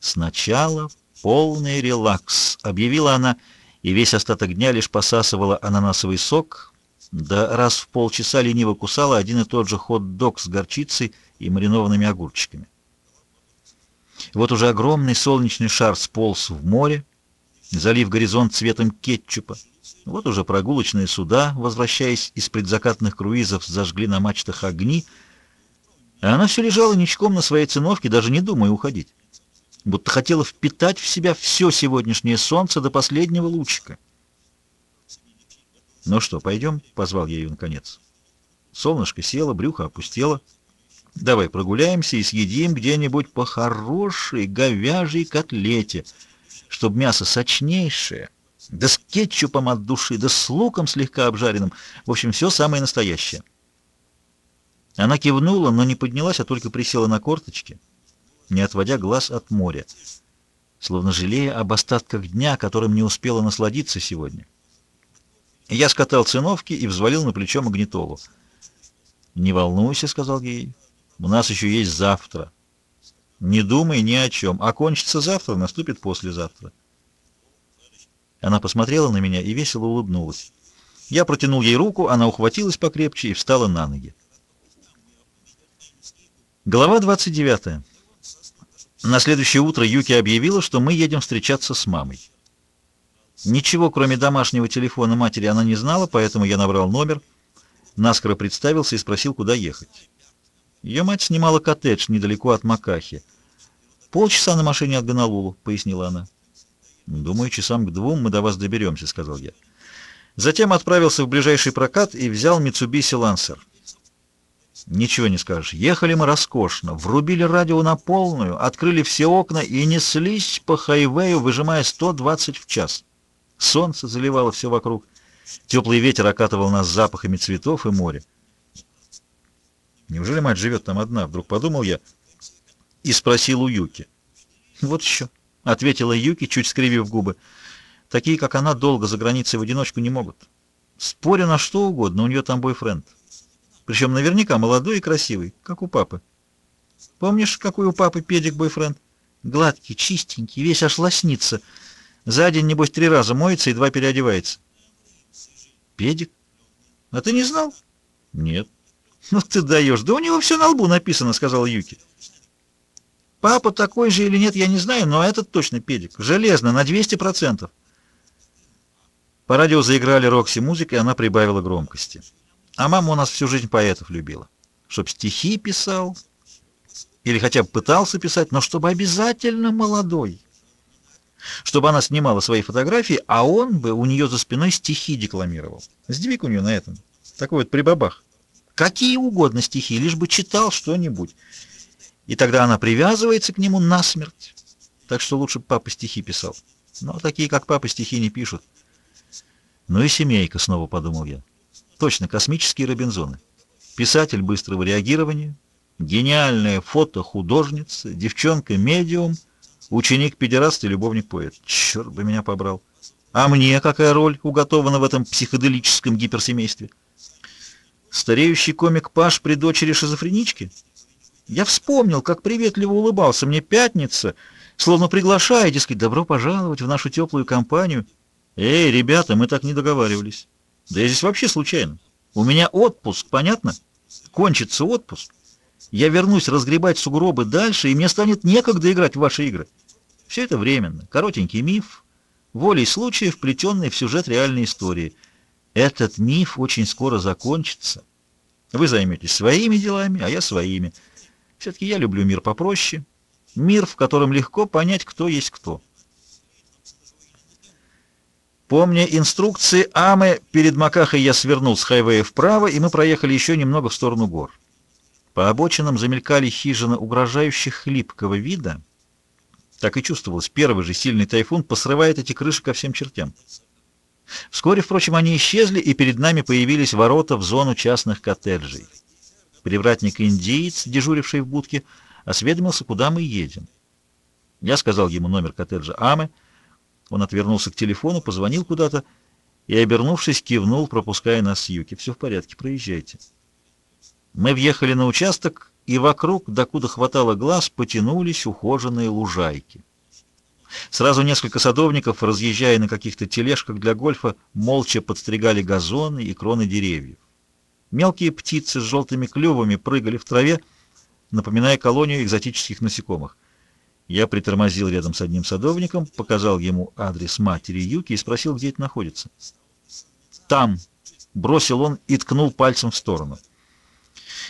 «Сначала полный релакс», — объявила она, и весь остаток дня лишь посасывала ананасовый сок, да раз в полчаса лениво кусала один и тот же хот-дог с горчицей и маринованными огурчиками. Вот уже огромный солнечный шар сполз в море, залив горизонт цветом кетчупа. Вот уже прогулочные суда, возвращаясь из предзакатных круизов, зажгли на мачтах огни, а она все лежала ничком на своей циновке, даже не думая уходить. Будто хотела впитать в себя все сегодняшнее солнце до последнего лучика. «Ну что, пойдем?» — позвал я ее наконец. Солнышко село, брюхо опустело. «Давай прогуляемся и съедим где-нибудь по хорошей говяжьей котлете, чтобы мясо сочнейшее» да с кетчупом от души, да с луком слегка обжаренным. В общем, все самое настоящее. Она кивнула, но не поднялась, а только присела на корточки, не отводя глаз от моря, словно жалея об остатках дня, которым не успела насладиться сегодня. Я скатал циновки и взвалил на плечо магнитолу. «Не волнуйся», — сказал ей, — «у нас еще есть завтра». «Не думай ни о чем. Окончится завтра, наступит послезавтра». Она посмотрела на меня и весело улыбнулась. Я протянул ей руку, она ухватилась покрепче и встала на ноги. Глава 29. На следующее утро Юки объявила, что мы едем встречаться с мамой. Ничего, кроме домашнего телефона матери, она не знала, поэтому я набрал номер, наскоро представился и спросил, куда ехать. Ее мать снимала коттедж недалеко от Макахи. «Полчаса на машине от Гонолулу», — пояснила она. «Думаю, часам к двум мы до вас доберемся», — сказал я. Затем отправился в ближайший прокат и взял Mitsubishi Lancer. Ничего не скажешь. Ехали мы роскошно, врубили радио на полную, открыли все окна и неслись по хайвею, выжимая 120 в час. Солнце заливало все вокруг. Теплый ветер окатывал нас запахами цветов и моря. Неужели мать живет там одна? Вдруг подумал я и спросил у Юки. Вот еще, ответила Юки, чуть скривив губы. Такие, как она, долго за границей в одиночку не могут. Спорю на что угодно, у нее там бойфренд. Причем наверняка молодой и красивый, как у папы. Помнишь, какой у папы педик бойфренд? Гладкий, чистенький, весь аж лоснится. За день, небось, три раза моется и два переодевается. Педик? А ты не знал? Нет. Ну ты даешь. Да у него все на лбу написано, сказал Юки. Папа такой же или нет, я не знаю, но этот точно педик. Железно, на 200%. По радио заиграли Рокси музыка, и она прибавила громкости. А мама у нас всю жизнь поэтов любила. Чтоб стихи писал, или хотя бы пытался писать, но чтобы обязательно молодой. Чтобы она снимала свои фотографии, а он бы у нее за спиной стихи декламировал. Сдвиг у нее на этом. Такой вот прибабах. Какие угодно стихи, лишь бы читал что-нибудь. И тогда она привязывается к нему насмерть. Так что лучше папа стихи писал. Но такие, как папа, стихи не пишут. Ну и семейка, снова подумал я. Точно, космические Робинзоны. Писатель быстрого реагирования, гениальная фото-художница, девчонка-медиум, ученик-педераст и любовник-поэт. Черт бы меня побрал. А мне какая роль уготована в этом психоделическом гиперсемействе? Стареющий комик Паш при дочери шизофренички? Я вспомнил, как приветливо улыбался мне пятница, словно приглашая, дескать, добро пожаловать в нашу теплую компанию. Эй, ребята, мы так не договаривались. Да я здесь вообще случайно. У меня отпуск, понятно? Кончится отпуск. Я вернусь разгребать сугробы дальше, и мне станет некогда играть в ваши игры. Все это временно. Коротенький миф, волей случая вплетенный в сюжет реальной истории. Этот миф очень скоро закончится. Вы займетесь своими делами, а я своими. Все-таки я люблю мир попроще. Мир, в котором легко понять, кто есть кто. Помня инструкции Амы, перед Макахой я свернул с хайвея вправо, и мы проехали еще немного в сторону гор. По обочинам замелькали хижины угрожающих хлипкого вида. Так и чувствовалось, первый же сильный тайфун посрывает эти крыши ко всем чертям. Вскоре, впрочем, они исчезли, и перед нами появились ворота в зону частных коттеджей. Привратник-индиец, дежуривший в будке, осведомился, куда мы едем. Я сказал ему номер коттеджа Амы, он отвернулся к телефону, позвонил куда-то и, обернувшись, кивнул, пропуская нас с Юки. «Все в порядке, проезжайте». Мы въехали на участок, и вокруг, докуда хватало глаз, потянулись ухоженные лужайки. Сразу несколько садовников, разъезжая на каких-то тележках для гольфа, молча подстригали газоны и кроны деревьев. Мелкие птицы с желтыми клювами прыгали в траве, напоминая колонию экзотических насекомых. Я притормозил рядом с одним садовником, показал ему адрес матери Юки и спросил, где это находится. «Там!» — бросил он и ткнул пальцем в сторону.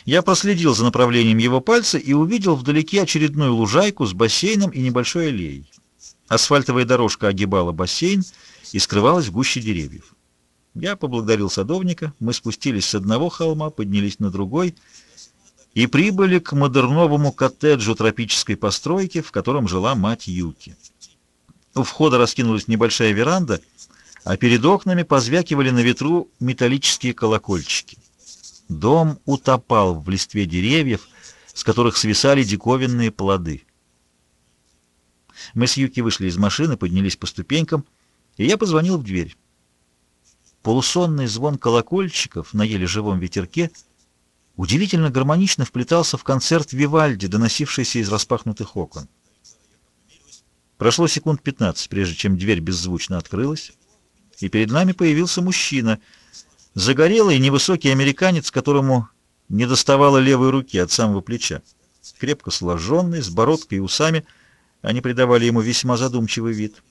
Я проследил за направлением его пальца и увидел вдалеке очередную лужайку с бассейном и небольшой аллеей. Асфальтовая дорожка огибала бассейн и скрывалась в гуще деревьев. Я поблагодарил садовника, мы спустились с одного холма, поднялись на другой — и прибыли к модерновому коттеджу тропической постройки, в котором жила мать Юки. У входа раскинулась небольшая веранда, а перед окнами позвякивали на ветру металлические колокольчики. Дом утопал в листве деревьев, с которых свисали диковинные плоды. Мы с Юки вышли из машины, поднялись по ступенькам, и я позвонил в дверь. Полусонный звон колокольчиков на еле живом ветерке — удивительно гармонично вплетался в концерт Вивальди, доносившийся из распахнутых окон. Прошло секунд 15, прежде чем дверь беззвучно открылась, и перед нами появился мужчина, загорелый невысокий американец, которому не доставало левой руки от самого плеча. Крепко сложенный, с бородкой и усами, они придавали ему весьма задумчивый вид.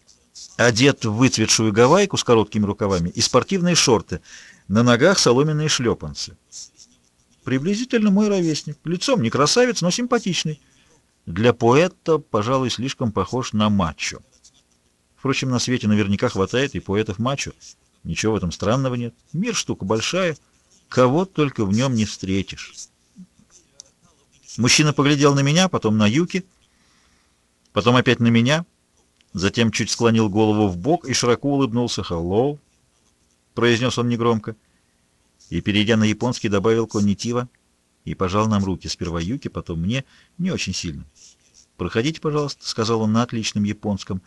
Одет в выцветшую гавайку с короткими рукавами и спортивные шорты, на ногах соломенные шлепанцы. Приблизительно мой ровесник. Лицом не красавец, но симпатичный. Для поэта, пожалуй, слишком похож на мачо. Впрочем, на свете наверняка хватает и поэтов мачо. Ничего в этом странного нет. Мир штука большая, кого только в нем не встретишь. Мужчина поглядел на меня, потом на Юки, потом опять на меня, затем чуть склонил голову в бок и широко улыбнулся. «Hello», — произнес он негромко, и, перейдя на японский, добавил «коннитива» и пожал нам руки, сперва Юки, потом мне, не очень сильно. «Проходите, пожалуйста», — сказал он на отличном японском.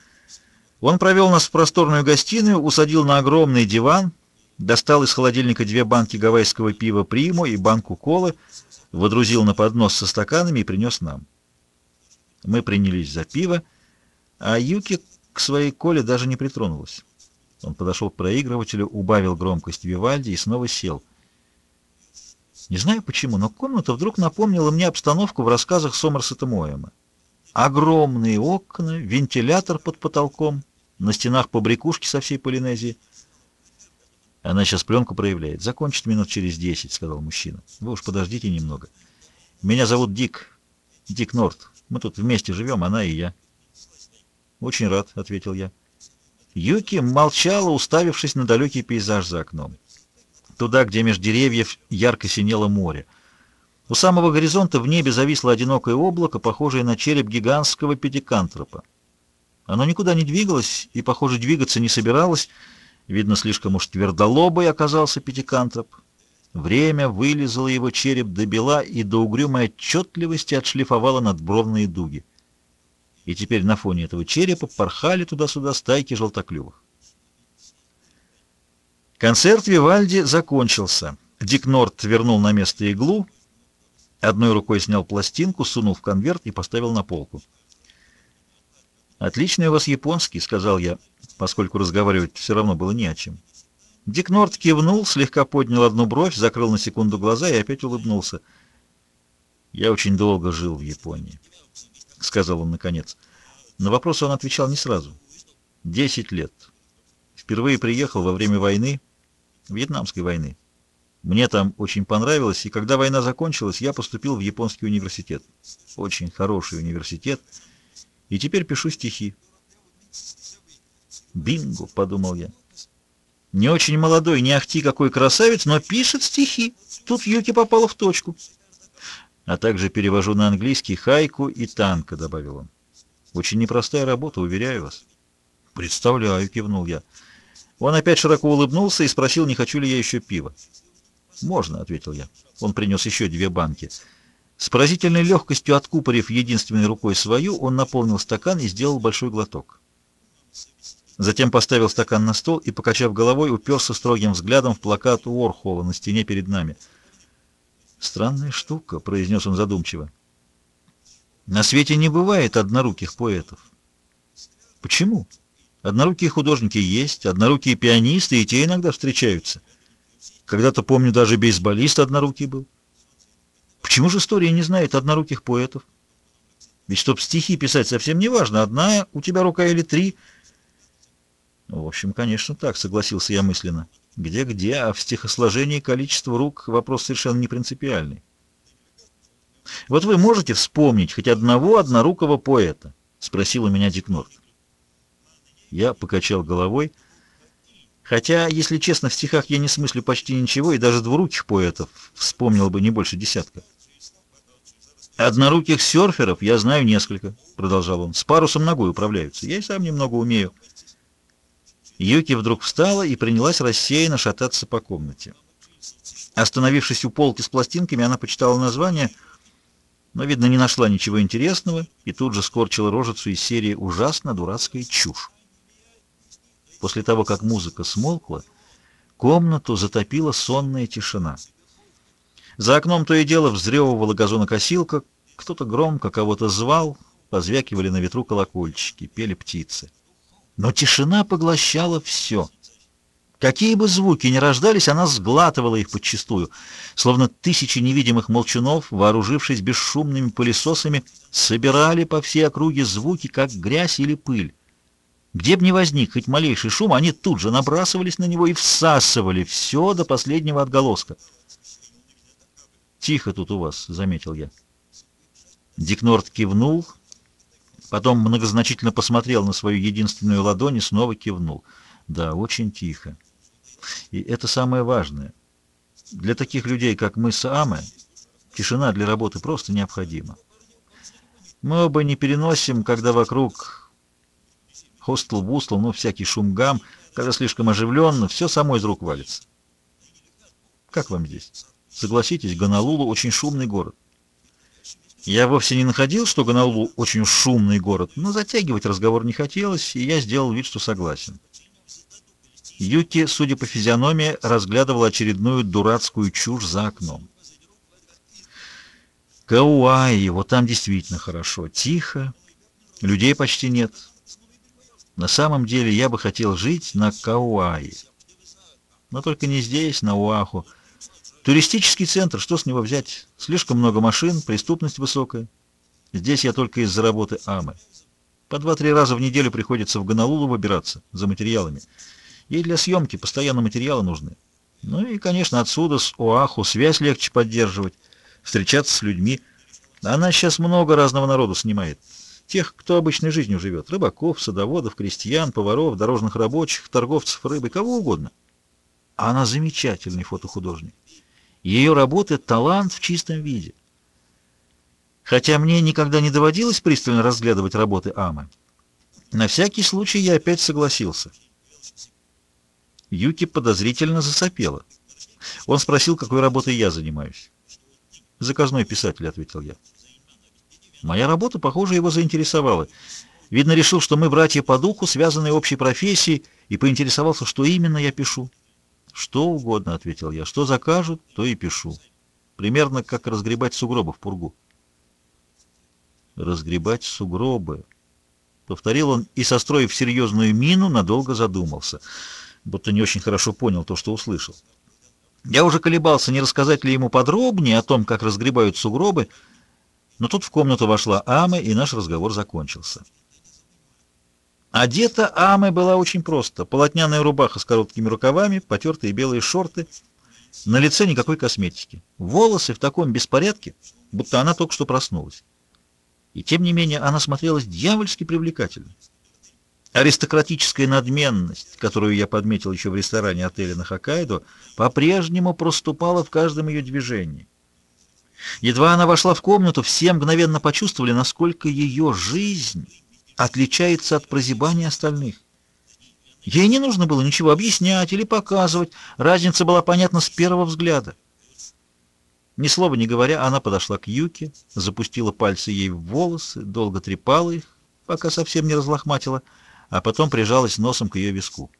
Он провел нас в просторную гостиную, усадил на огромный диван, достал из холодильника две банки гавайского пива «Примо» и банку колы, водрузил на поднос со стаканами и принес нам. Мы принялись за пиво, а Юки к своей коле даже не притронулась. Он подошел к проигрывателю, убавил громкость Вивальди и снова сел. Не знаю почему, но комната вдруг напомнила мне обстановку в рассказах Сомерсета Моэма. Огромные окна, вентилятор под потолком, на стенах побрякушки со всей Полинезии — она сейчас пленку проявляет. Закончит минут через десять, сказал мужчина. Вы уж подождите немного. Меня зовут Дик. Дик Норт. Мы тут вместе живем, она и я. Очень рад, ответил я. Юки молчала, уставившись на далекий пейзаж за окном. Туда, где меж деревьев ярко синело море. У самого горизонта в небе зависло одинокое облако, похожее на череп гигантского педикантропа. Оно никуда не двигалось и, похоже, двигаться не собиралось, Видно, слишком уж твердолобый оказался пятикантроп. Время вылезало его череп до бела и до угрюмой отчетливости отшлифовало надбровные дуги. И теперь на фоне этого черепа порхали туда-сюда стайки желтоклювых. Концерт Вивальди закончился. Дик Норт вернул на место иглу, одной рукой снял пластинку, сунул в конверт и поставил на полку. «Отличный у вас японский», — сказал я, поскольку разговаривать все равно было не о чем. Дик Норт кивнул, слегка поднял одну бровь, закрыл на секунду глаза и опять улыбнулся. «Я очень долго жил в Японии», — сказал он наконец. На вопрос он отвечал не сразу. «Десять лет. Впервые приехал во время войны, Вьетнамской войны. Мне там очень понравилось, и когда война закончилась, я поступил в японский университет. Очень хороший университет. И теперь пишу стихи. «Бинго!» — подумал я. «Не очень молодой, не ахти какой красавец, но пишет стихи. Тут Юки попала в точку». А также перевожу на английский «хайку» и «танка», — добавил он. «Очень непростая работа, уверяю вас». «Представляю», — кивнул я. Он опять широко улыбнулся и спросил, не хочу ли я еще пива. «Можно», — ответил я. Он принес еще две банки. С поразительной легкостью откупорив единственной рукой свою, он наполнил стакан и сделал большой глоток. Затем поставил стакан на стол и, покачав головой, уперся строгим взглядом в плакат Уорхола на стене перед нами. «Странная штука», — произнес он задумчиво. «На свете не бывает одноруких поэтов». «Почему? Однорукие художники есть, однорукие пианисты, и те иногда встречаются. Когда-то, помню, даже бейсболист однорукий был. Почему же история не знает одноруких поэтов? Ведь чтоб стихи писать совсем не важно, одна у тебя рука или три — в общем, конечно, так, согласился я мысленно. Где-где, а в стихосложении количество рук вопрос совершенно не принципиальный. Вот вы можете вспомнить хоть одного однорукого поэта? Спросил у меня Дик Норт. Я покачал головой. Хотя, если честно, в стихах я не смыслю почти ничего, и даже двуруких поэтов вспомнил бы не больше десятка. «Одноруких серферов я знаю несколько», — продолжал он. «С парусом ногой управляются. Я и сам немного умею». Юки вдруг встала и принялась рассеянно шататься по комнате. Остановившись у полки с пластинками, она почитала название, но, видно, не нашла ничего интересного и тут же скорчила рожицу из серии «Ужасно дурацкая чушь». После того, как музыка смолкла, комнату затопила сонная тишина. За окном то и дело взрёвывала газонокосилка, кто-то громко кого-то звал, позвякивали на ветру колокольчики, пели птицы. Но тишина поглощала все. Какие бы звуки ни рождались, она сглатывала их подчистую, словно тысячи невидимых молчунов, вооружившись бесшумными пылесосами, собирали по всей округе звуки, как грязь или пыль. Где б ни возник хоть малейший шум, они тут же набрасывались на него и всасывали все до последнего отголоска. «Тихо тут у вас», — заметил я. Дикнорд кивнул, Потом многозначительно посмотрел на свою единственную ладонь и снова кивнул. Да, очень тихо. И это самое важное. Для таких людей, как мы с Аме, Тишина для работы просто необходима. Мы оба не переносим, когда вокруг хостел-бустл, ну, всякий шум-гам, когда слишком оживленно, все само из рук валится. Как вам здесь? Согласитесь, Гонолулу очень шумный город. Я вовсе не находил, что Гонолулу очень шумный город, но затягивать разговор не хотелось, и я сделал вид, что согласен. Юки, судя по физиономии, разглядывал очередную дурацкую чушь за окном. Кауаи, вот там действительно хорошо. Тихо, людей почти нет. На самом деле я бы хотел жить на Кауаи. Но только не здесь, на Уаху. Туристический центр, что с него взять? Слишком много машин, преступность высокая. Здесь я только из-за работы Амы. По два-три раза в неделю приходится в Гонолулу выбираться за материалами. Ей для съемки постоянно материалы нужны. Ну и, конечно, отсюда, с Оаху, связь легче поддерживать встречаться с людьми. Она сейчас много разного народу снимает. Тех, кто обычной жизнью живет. Рыбаков, садоводов, крестьян, поваров, дорожных рабочих, торговцев рыбой, кого угодно. А она замечательный фотохудожник. Ее работы — талант в чистом виде. Хотя мне никогда не доводилось пристально разглядывать работы Амы. На всякий случай я опять согласился. Юки подозрительно засопела. Он спросил, какой работой я занимаюсь. «Заказной писатель», — ответил я. Моя работа, похоже, его заинтересовала. Видно, решил, что мы братья по духу, связанные общей профессией, и поинтересовался, что именно я пишу. «Что угодно», — ответил я. «Что закажут, то и пишу. Примерно как разгребать сугробы в пургу». «Разгребать сугробы», — повторил он и, состроив серьезную мину, надолго задумался, будто не очень хорошо понял то, что услышал. Я уже колебался, не рассказать ли ему подробнее о том, как разгребают сугробы, но тут в комнату вошла Ама, и наш разговор закончился. Одета Аме была очень просто. Полотняная рубаха с короткими рукавами, потертые белые шорты, на лице никакой косметики. Волосы в таком беспорядке, будто она только что проснулась. И тем не менее она смотрелась дьявольски привлекательно. Аристократическая надменность, которую я подметил еще в ресторане отеля на Хоккайдо, по-прежнему проступала в каждом ее движении. Едва она вошла в комнату, все мгновенно почувствовали, насколько ее жизнь отличается от прозябания остальных. Ей не нужно было ничего объяснять или показывать, разница была понятна с первого взгляда. Ни слова не говоря, она подошла к Юке, запустила пальцы ей в волосы, долго трепала их, пока совсем не разлохматила, а потом прижалась носом к ее виску.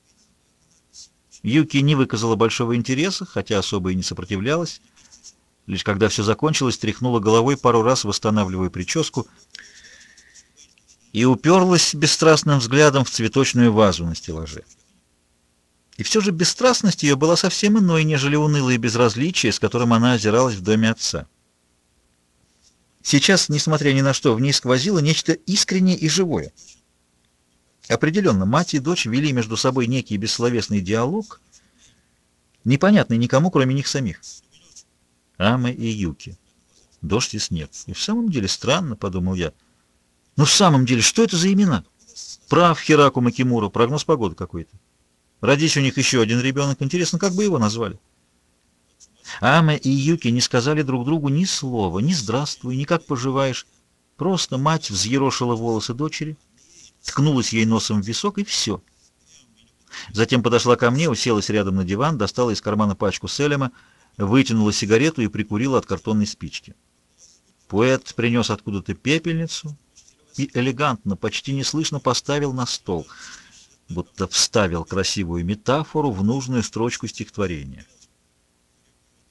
Юки не выказала большого интереса, хотя особо и не сопротивлялась. Лишь когда все закончилось, тряхнула головой пару раз, восстанавливая прическу, и уперлась бесстрастным взглядом в цветочную вазу на стеллаже. И все же бесстрастность ее была совсем иной, нежели унылое безразличие, с которым она озиралась в доме отца. Сейчас, несмотря ни на что, в ней сквозило нечто искреннее и живое — Определенно, мать и дочь вели между собой некий бессловесный диалог, непонятный никому, кроме них самих. Ама и Юки. Дождь и снег. И в самом деле странно, подумал я. Ну, в самом деле, что это за имена? Прав Хираку Макимура, прогноз погоды какой-то. Родись у них еще один ребенок, интересно, как бы его назвали? Ама и Юки не сказали друг другу ни слова, ни «здравствуй», ни «как поживаешь». Просто мать взъерошила волосы дочери — ткнулась ей носом в висок, и все. Затем подошла ко мне, уселась рядом на диван, достала из кармана пачку селема, вытянула сигарету и прикурила от картонной спички. Поэт принес откуда-то пепельницу и элегантно, почти неслышно поставил на стол, будто вставил красивую метафору в нужную строчку стихотворения.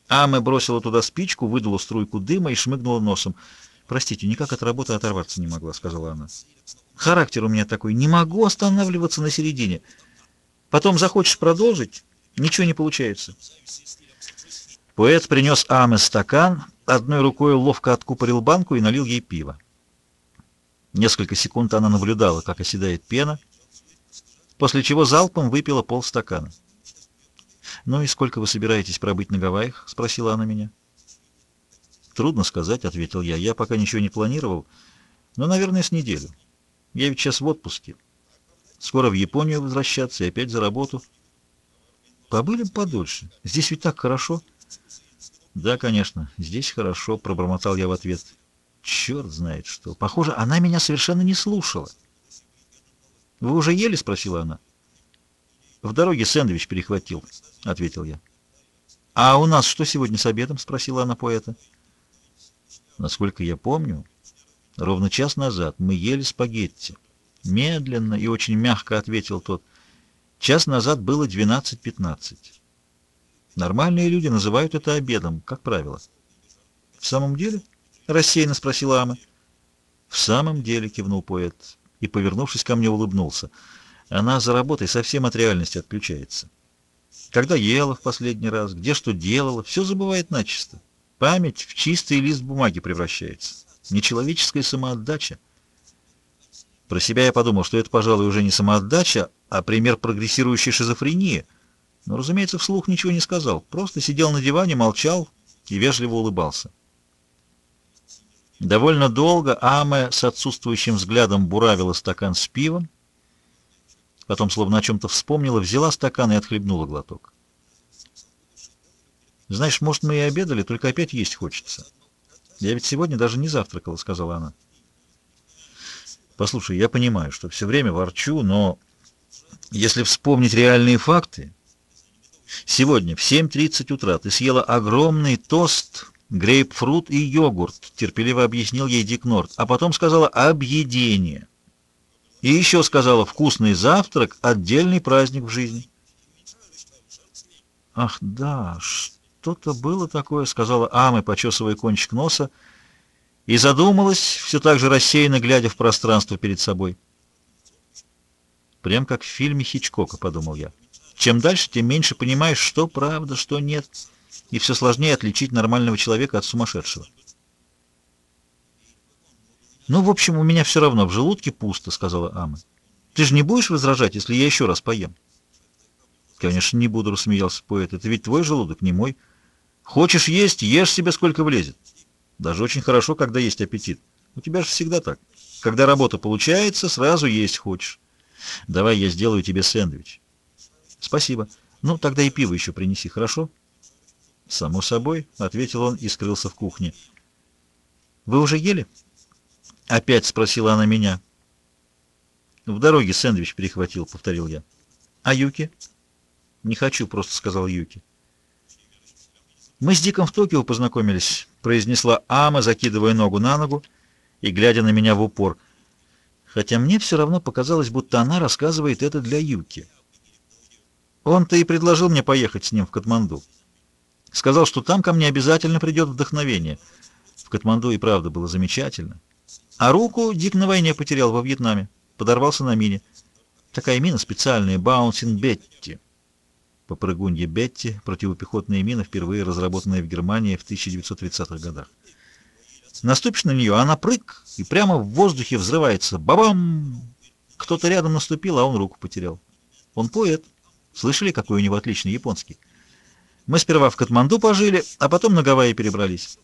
Аме бросила туда спичку, выдула струйку дыма и шмыгнула носом. «Простите, никак от работы оторваться не могла», — сказала она. Характер у меня такой. Не могу останавливаться на середине. Потом захочешь продолжить, ничего не получается. Поэт принес Аме стакан, одной рукой ловко откупорил банку и налил ей пиво. Несколько секунд она наблюдала, как оседает пена, после чего залпом выпила полстакана. «Ну и сколько вы собираетесь пробыть на Гавайях?» — спросила она меня. «Трудно сказать», — ответил я. «Я пока ничего не планировал, но, наверное, с неделю». Я ведь сейчас в отпуске. Скоро в Японию возвращаться и опять за работу. Побыли бы подольше. Здесь ведь так хорошо. «Да, конечно, здесь хорошо», — пробормотал я в ответ. «Черт знает что. Похоже, она меня совершенно не слушала». «Вы уже ели?» — спросила она. «В дороге сэндвич перехватил», — ответил я. «А у нас что сегодня с обедом?» — спросила она поэта. «Насколько я помню, ровно час назад мы ели спагетти». Медленно и очень мягко ответил тот. «Час назад было 12.15». Нормальные люди называют это обедом, как правило. «В самом деле?» — рассеянно спросила Ама. «В самом деле», — кивнул поэт и, повернувшись ко мне, улыбнулся. «Она за работой совсем от реальности отключается. Когда ела в последний раз, где что делала, все забывает начисто. Память в чистый лист бумаги превращается. Нечеловеческая самоотдача. Про себя я подумал, что это, пожалуй, уже не самоотдача, а пример прогрессирующей шизофрении — но, разумеется, вслух ничего не сказал, просто сидел на диване, молчал и вежливо улыбался. Довольно долго Аме с отсутствующим взглядом буравила стакан с пивом, потом, словно о чем-то вспомнила, взяла стакан и отхлебнула глоток. «Знаешь, может, мы и обедали, только опять есть хочется. Я ведь сегодня даже не завтракала», — сказала она. «Послушай, я понимаю, что все время ворчу, но если вспомнить реальные факты, Сегодня в 7.30 утра ты съела огромный тост, грейпфрут и йогурт, терпеливо объяснил ей Дик Норт, а потом сказала «объедение». И еще сказала «вкусный завтрак — отдельный праздник в жизни». «Ах, да, что-то было такое», — сказала Ама, почесывая кончик носа, и задумалась, все так же рассеянно глядя в пространство перед собой. «Прям как в фильме Хичкока», — подумал я. Чем дальше, тем меньше понимаешь, что правда, что нет, и все сложнее отличить нормального человека от сумасшедшего. «Ну, в общем, у меня все равно в желудке пусто», — сказала Ама. «Ты же не будешь возражать, если я еще раз поем?» «Конечно, не буду», — рассмеялся поэт. «Это ведь твой желудок, не мой. Хочешь есть, ешь себе сколько влезет. Даже очень хорошо, когда есть аппетит. У тебя же всегда так. Когда работа получается, сразу есть хочешь. Давай я сделаю тебе сэндвич». «Спасибо. Ну, тогда и пиво еще принеси, хорошо?» «Само собой», — ответил он и скрылся в кухне. «Вы уже ели?» Опять спросила она меня. «В дороге сэндвич перехватил», — повторил я. «А Юки?» «Не хочу», — просто сказал Юки. «Мы с Диком в Токио познакомились», — произнесла Ама, закидывая ногу на ногу и глядя на меня в упор. Хотя мне все равно показалось, будто она рассказывает это для Юки. Он-то и предложил мне поехать с ним в Катманду. Сказал, что там ко мне обязательно придет вдохновение. В Катманду и правда было замечательно. А руку Дик на войне потерял во Вьетнаме. Подорвался на мине. Такая мина специальная, Баунсинг Бетти. Попрыгунья Бетти, противопехотная мина, впервые разработанная в Германии в 1930-х годах. Наступишь на нее, она прыг, и прямо в воздухе взрывается. Бабам! Кто-то рядом наступил, а он руку потерял. Он поэт. Слышали, какой у него отличный японский? Мы сперва в Катманду пожили, а потом на Гавайи перебрались.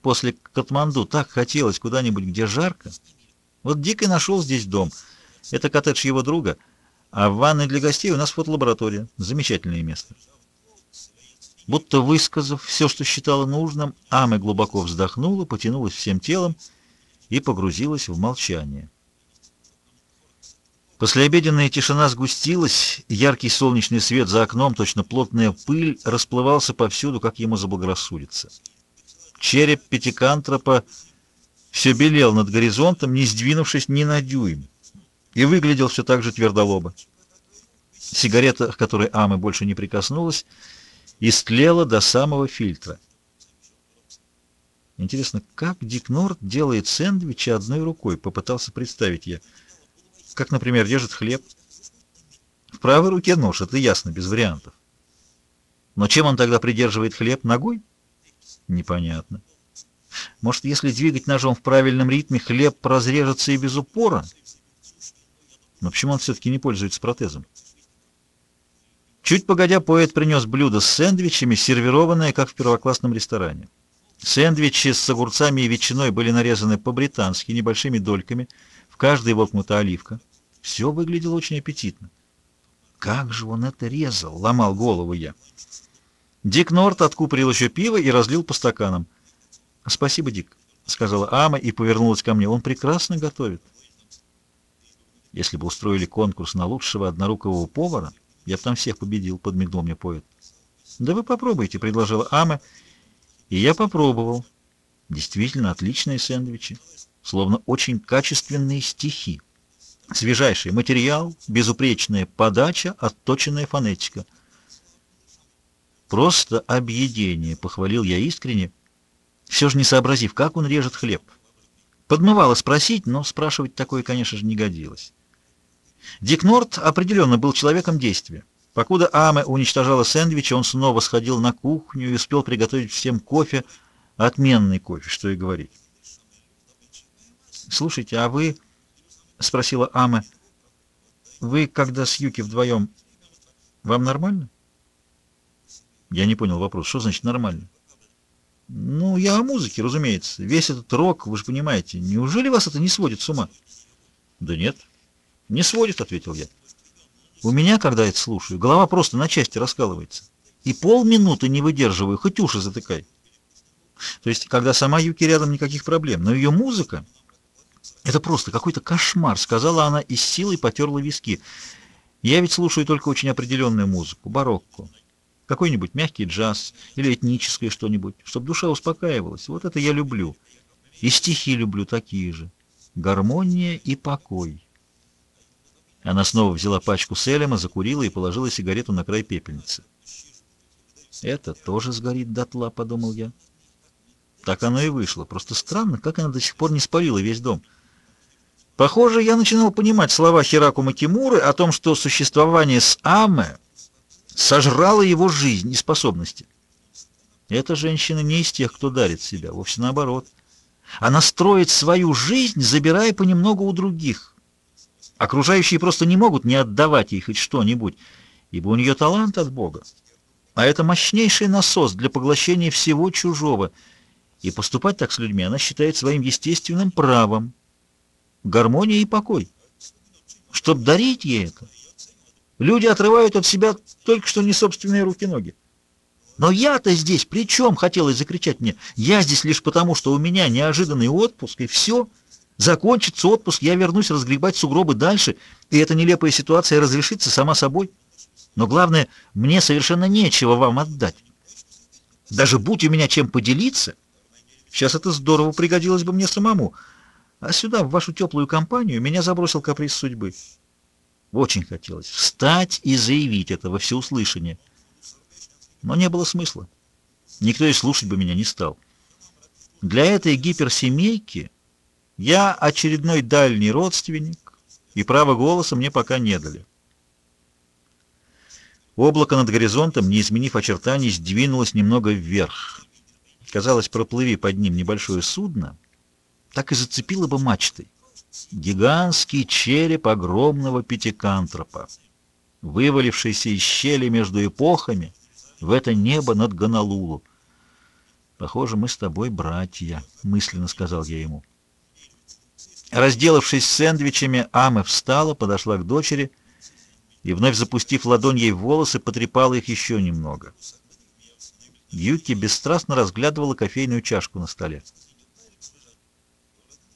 После Катманду так хотелось куда-нибудь, где жарко. Вот Дик и нашел здесь дом. Это коттедж его друга, а в ванной для гостей у нас фотолаборатория. Замечательное место. Будто высказав все, что считала нужным, Аме глубоко вздохнула, потянулась всем телом и погрузилась в молчание. Послеобеденная тишина сгустилась, яркий солнечный свет за окном, точно плотная пыль, расплывался повсюду, как ему заблагорассудится. Череп пятикантропа все белел над горизонтом, не сдвинувшись ни на дюйм, и выглядел все так же твердолобо. Сигарета, к которой Ама больше не прикоснулась, истлела до самого фильтра. Интересно, как Дик Норт делает сэндвичи одной рукой, попытался представить я как, например, режет хлеб. В правой руке нож, это ясно, без вариантов. Но чем он тогда придерживает хлеб? Ногой? Непонятно. Может, если двигать ножом в правильном ритме, хлеб разрежется и без упора? Но почему он все-таки не пользуется протезом? Чуть погодя, поэт принес блюдо с сэндвичами, сервированное, как в первоклассном ресторане. Сэндвичи с огурцами и ветчиной были нарезаны по-британски, небольшими дольками – каждой воткнута оливка. Все выглядело очень аппетитно. Как же он это резал, ломал голову я. Дик Норт откупорил еще пиво и разлил по стаканам. «Спасибо, Дик», — сказала Ама и повернулась ко мне. «Он прекрасно готовит». «Если бы устроили конкурс на лучшего однорукого повара, я бы там всех победил», — подмигнул мне поэт. «Да вы попробуйте», — предложила Ама, и я попробовал. Действительно отличные сэндвичи, словно очень качественные стихи. Свежайший материал, безупречная подача, отточенная фонетика. Просто объедение, похвалил я искренне, все же не сообразив, как он режет хлеб. Подмывало спросить, но спрашивать такое, конечно же, не годилось. Дик Норт определенно был человеком действия. Покуда Аме уничтожала сэндвичи, он снова сходил на кухню и успел приготовить всем кофе, отменный кофе, что и говорить. «Слушайте, а вы...» — спросила Аме. «Вы, когда с Юки вдвоем, вам нормально?» Я не понял вопрос. Что значит нормально? Ну, я о музыке, разумеется. Весь этот рок, вы же понимаете. Неужели вас это не сводит с ума? Да нет, не сводит, ответил я. У меня, когда это слушаю, голова просто на части раскалывается. И полминуты не выдерживаю, хоть уши затыкай. То есть, когда сама Юки рядом, никаких проблем. Но ее музыка... Это просто какой-то кошмар, сказала она и с силой потерла виски. Я ведь слушаю только очень определенную музыку, барокко какой-нибудь мягкий джаз или этническое что-нибудь, чтобы душа успокаивалась. Вот это я люблю. И стихи люблю такие же. Гармония и покой. Она снова взяла пачку селема, закурила и положила сигарету на край пепельницы. «Это тоже сгорит дотла», — подумал я. Так оно и вышло. Просто странно, как она до сих пор не спалила весь дом. Похоже, я начинал понимать слова Хираку Макимуры о том, что существование с Аме сожрала его жизнь и способности. Эта женщина не из тех, кто дарит себя, вовсе наоборот. Она строит свою жизнь, забирая понемногу у других. Окружающие просто не могут не отдавать ей хоть что-нибудь, ибо у нее талант от Бога. А это мощнейший насос для поглощения всего чужого. И поступать так с людьми она считает своим естественным правом. Гармония и покой. Чтоб дарить ей это, Люди отрывают от себя только что не собственные руки-ноги. Но я-то здесь при чем, хотелось закричать мне. Я здесь лишь потому, что у меня неожиданный отпуск, и все. Закончится отпуск, я вернусь разгребать сугробы дальше, и эта нелепая ситуация разрешится сама собой. Но главное, мне совершенно нечего вам отдать. Даже будь у меня чем поделиться, сейчас это здорово пригодилось бы мне самому. А сюда, в вашу теплую компанию, меня забросил каприз судьбы. Очень хотелось встать и заявить это во всеуслышание. Но не было смысла. Никто и слушать бы меня не стал. Для этой гиперсемейки я очередной дальний родственник, и право голоса мне пока не дали. Облако над горизонтом, не изменив очертаний, сдвинулось немного вверх. Казалось, проплыви под ним небольшое судно, так и зацепило бы мачтой гигантский череп огромного пятикантропа, вывалившийся из щели между эпохами в это небо над Гонолулу. «Похоже, мы с тобой братья», — мысленно сказал я ему. Разделавшись с сэндвичами, Аме встала, подошла к дочери и, вновь запустив ладонь ей в волосы, потрепала их еще немного. Юки бесстрастно разглядывала кофейную чашку на столе.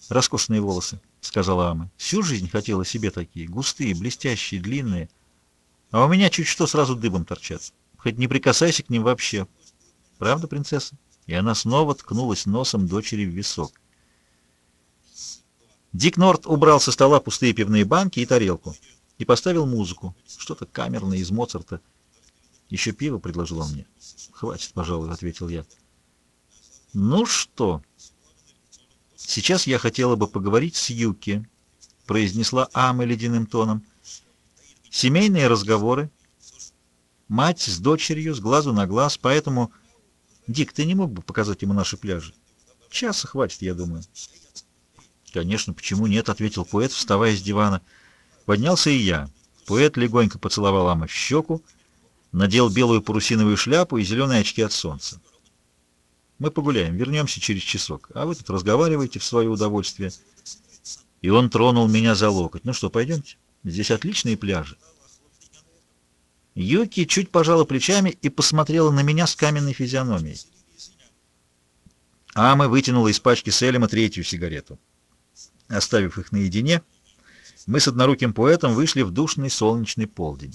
Роскошные волосы. — сказала Ама. «Всю жизнь хотела себе такие, густые, блестящие, длинные. А у меня чуть что сразу дыбом торчат. Хоть не прикасайся к ним вообще. Правда, принцесса?» И она снова ткнулась носом дочери в висок. Дик Норт убрал со стола пустые пивные банки и тарелку и поставил музыку. Что-то камерное из Моцарта. «Еще пиво?» — предложил он мне. «Хватит, пожалуй», — ответил я. «Ну что?» «Сейчас я хотела бы поговорить с Юки», — произнесла Ама ледяным тоном. «Семейные разговоры. Мать с дочерью, с глазу на глаз, поэтому... Дик, ты не мог бы показать ему наши пляжи? Часа хватит, я думаю». «Конечно, почему нет?» — ответил поэт, вставая с дивана. Поднялся и я. Поэт легонько поцеловал Ама в щеку, надел белую парусиновую шляпу и зеленые очки от солнца. Мы погуляем, вернемся через часок, а вы тут разговаривайте в свое удовольствие. И он тронул меня за локоть. Ну что, пойдемте? Здесь отличные пляжи. Юки чуть пожала плечами и посмотрела на меня с каменной физиономией. Ама вытянула из пачки Селема третью сигарету. Оставив их наедине, мы с одноруким поэтом вышли в душный солнечный полдень.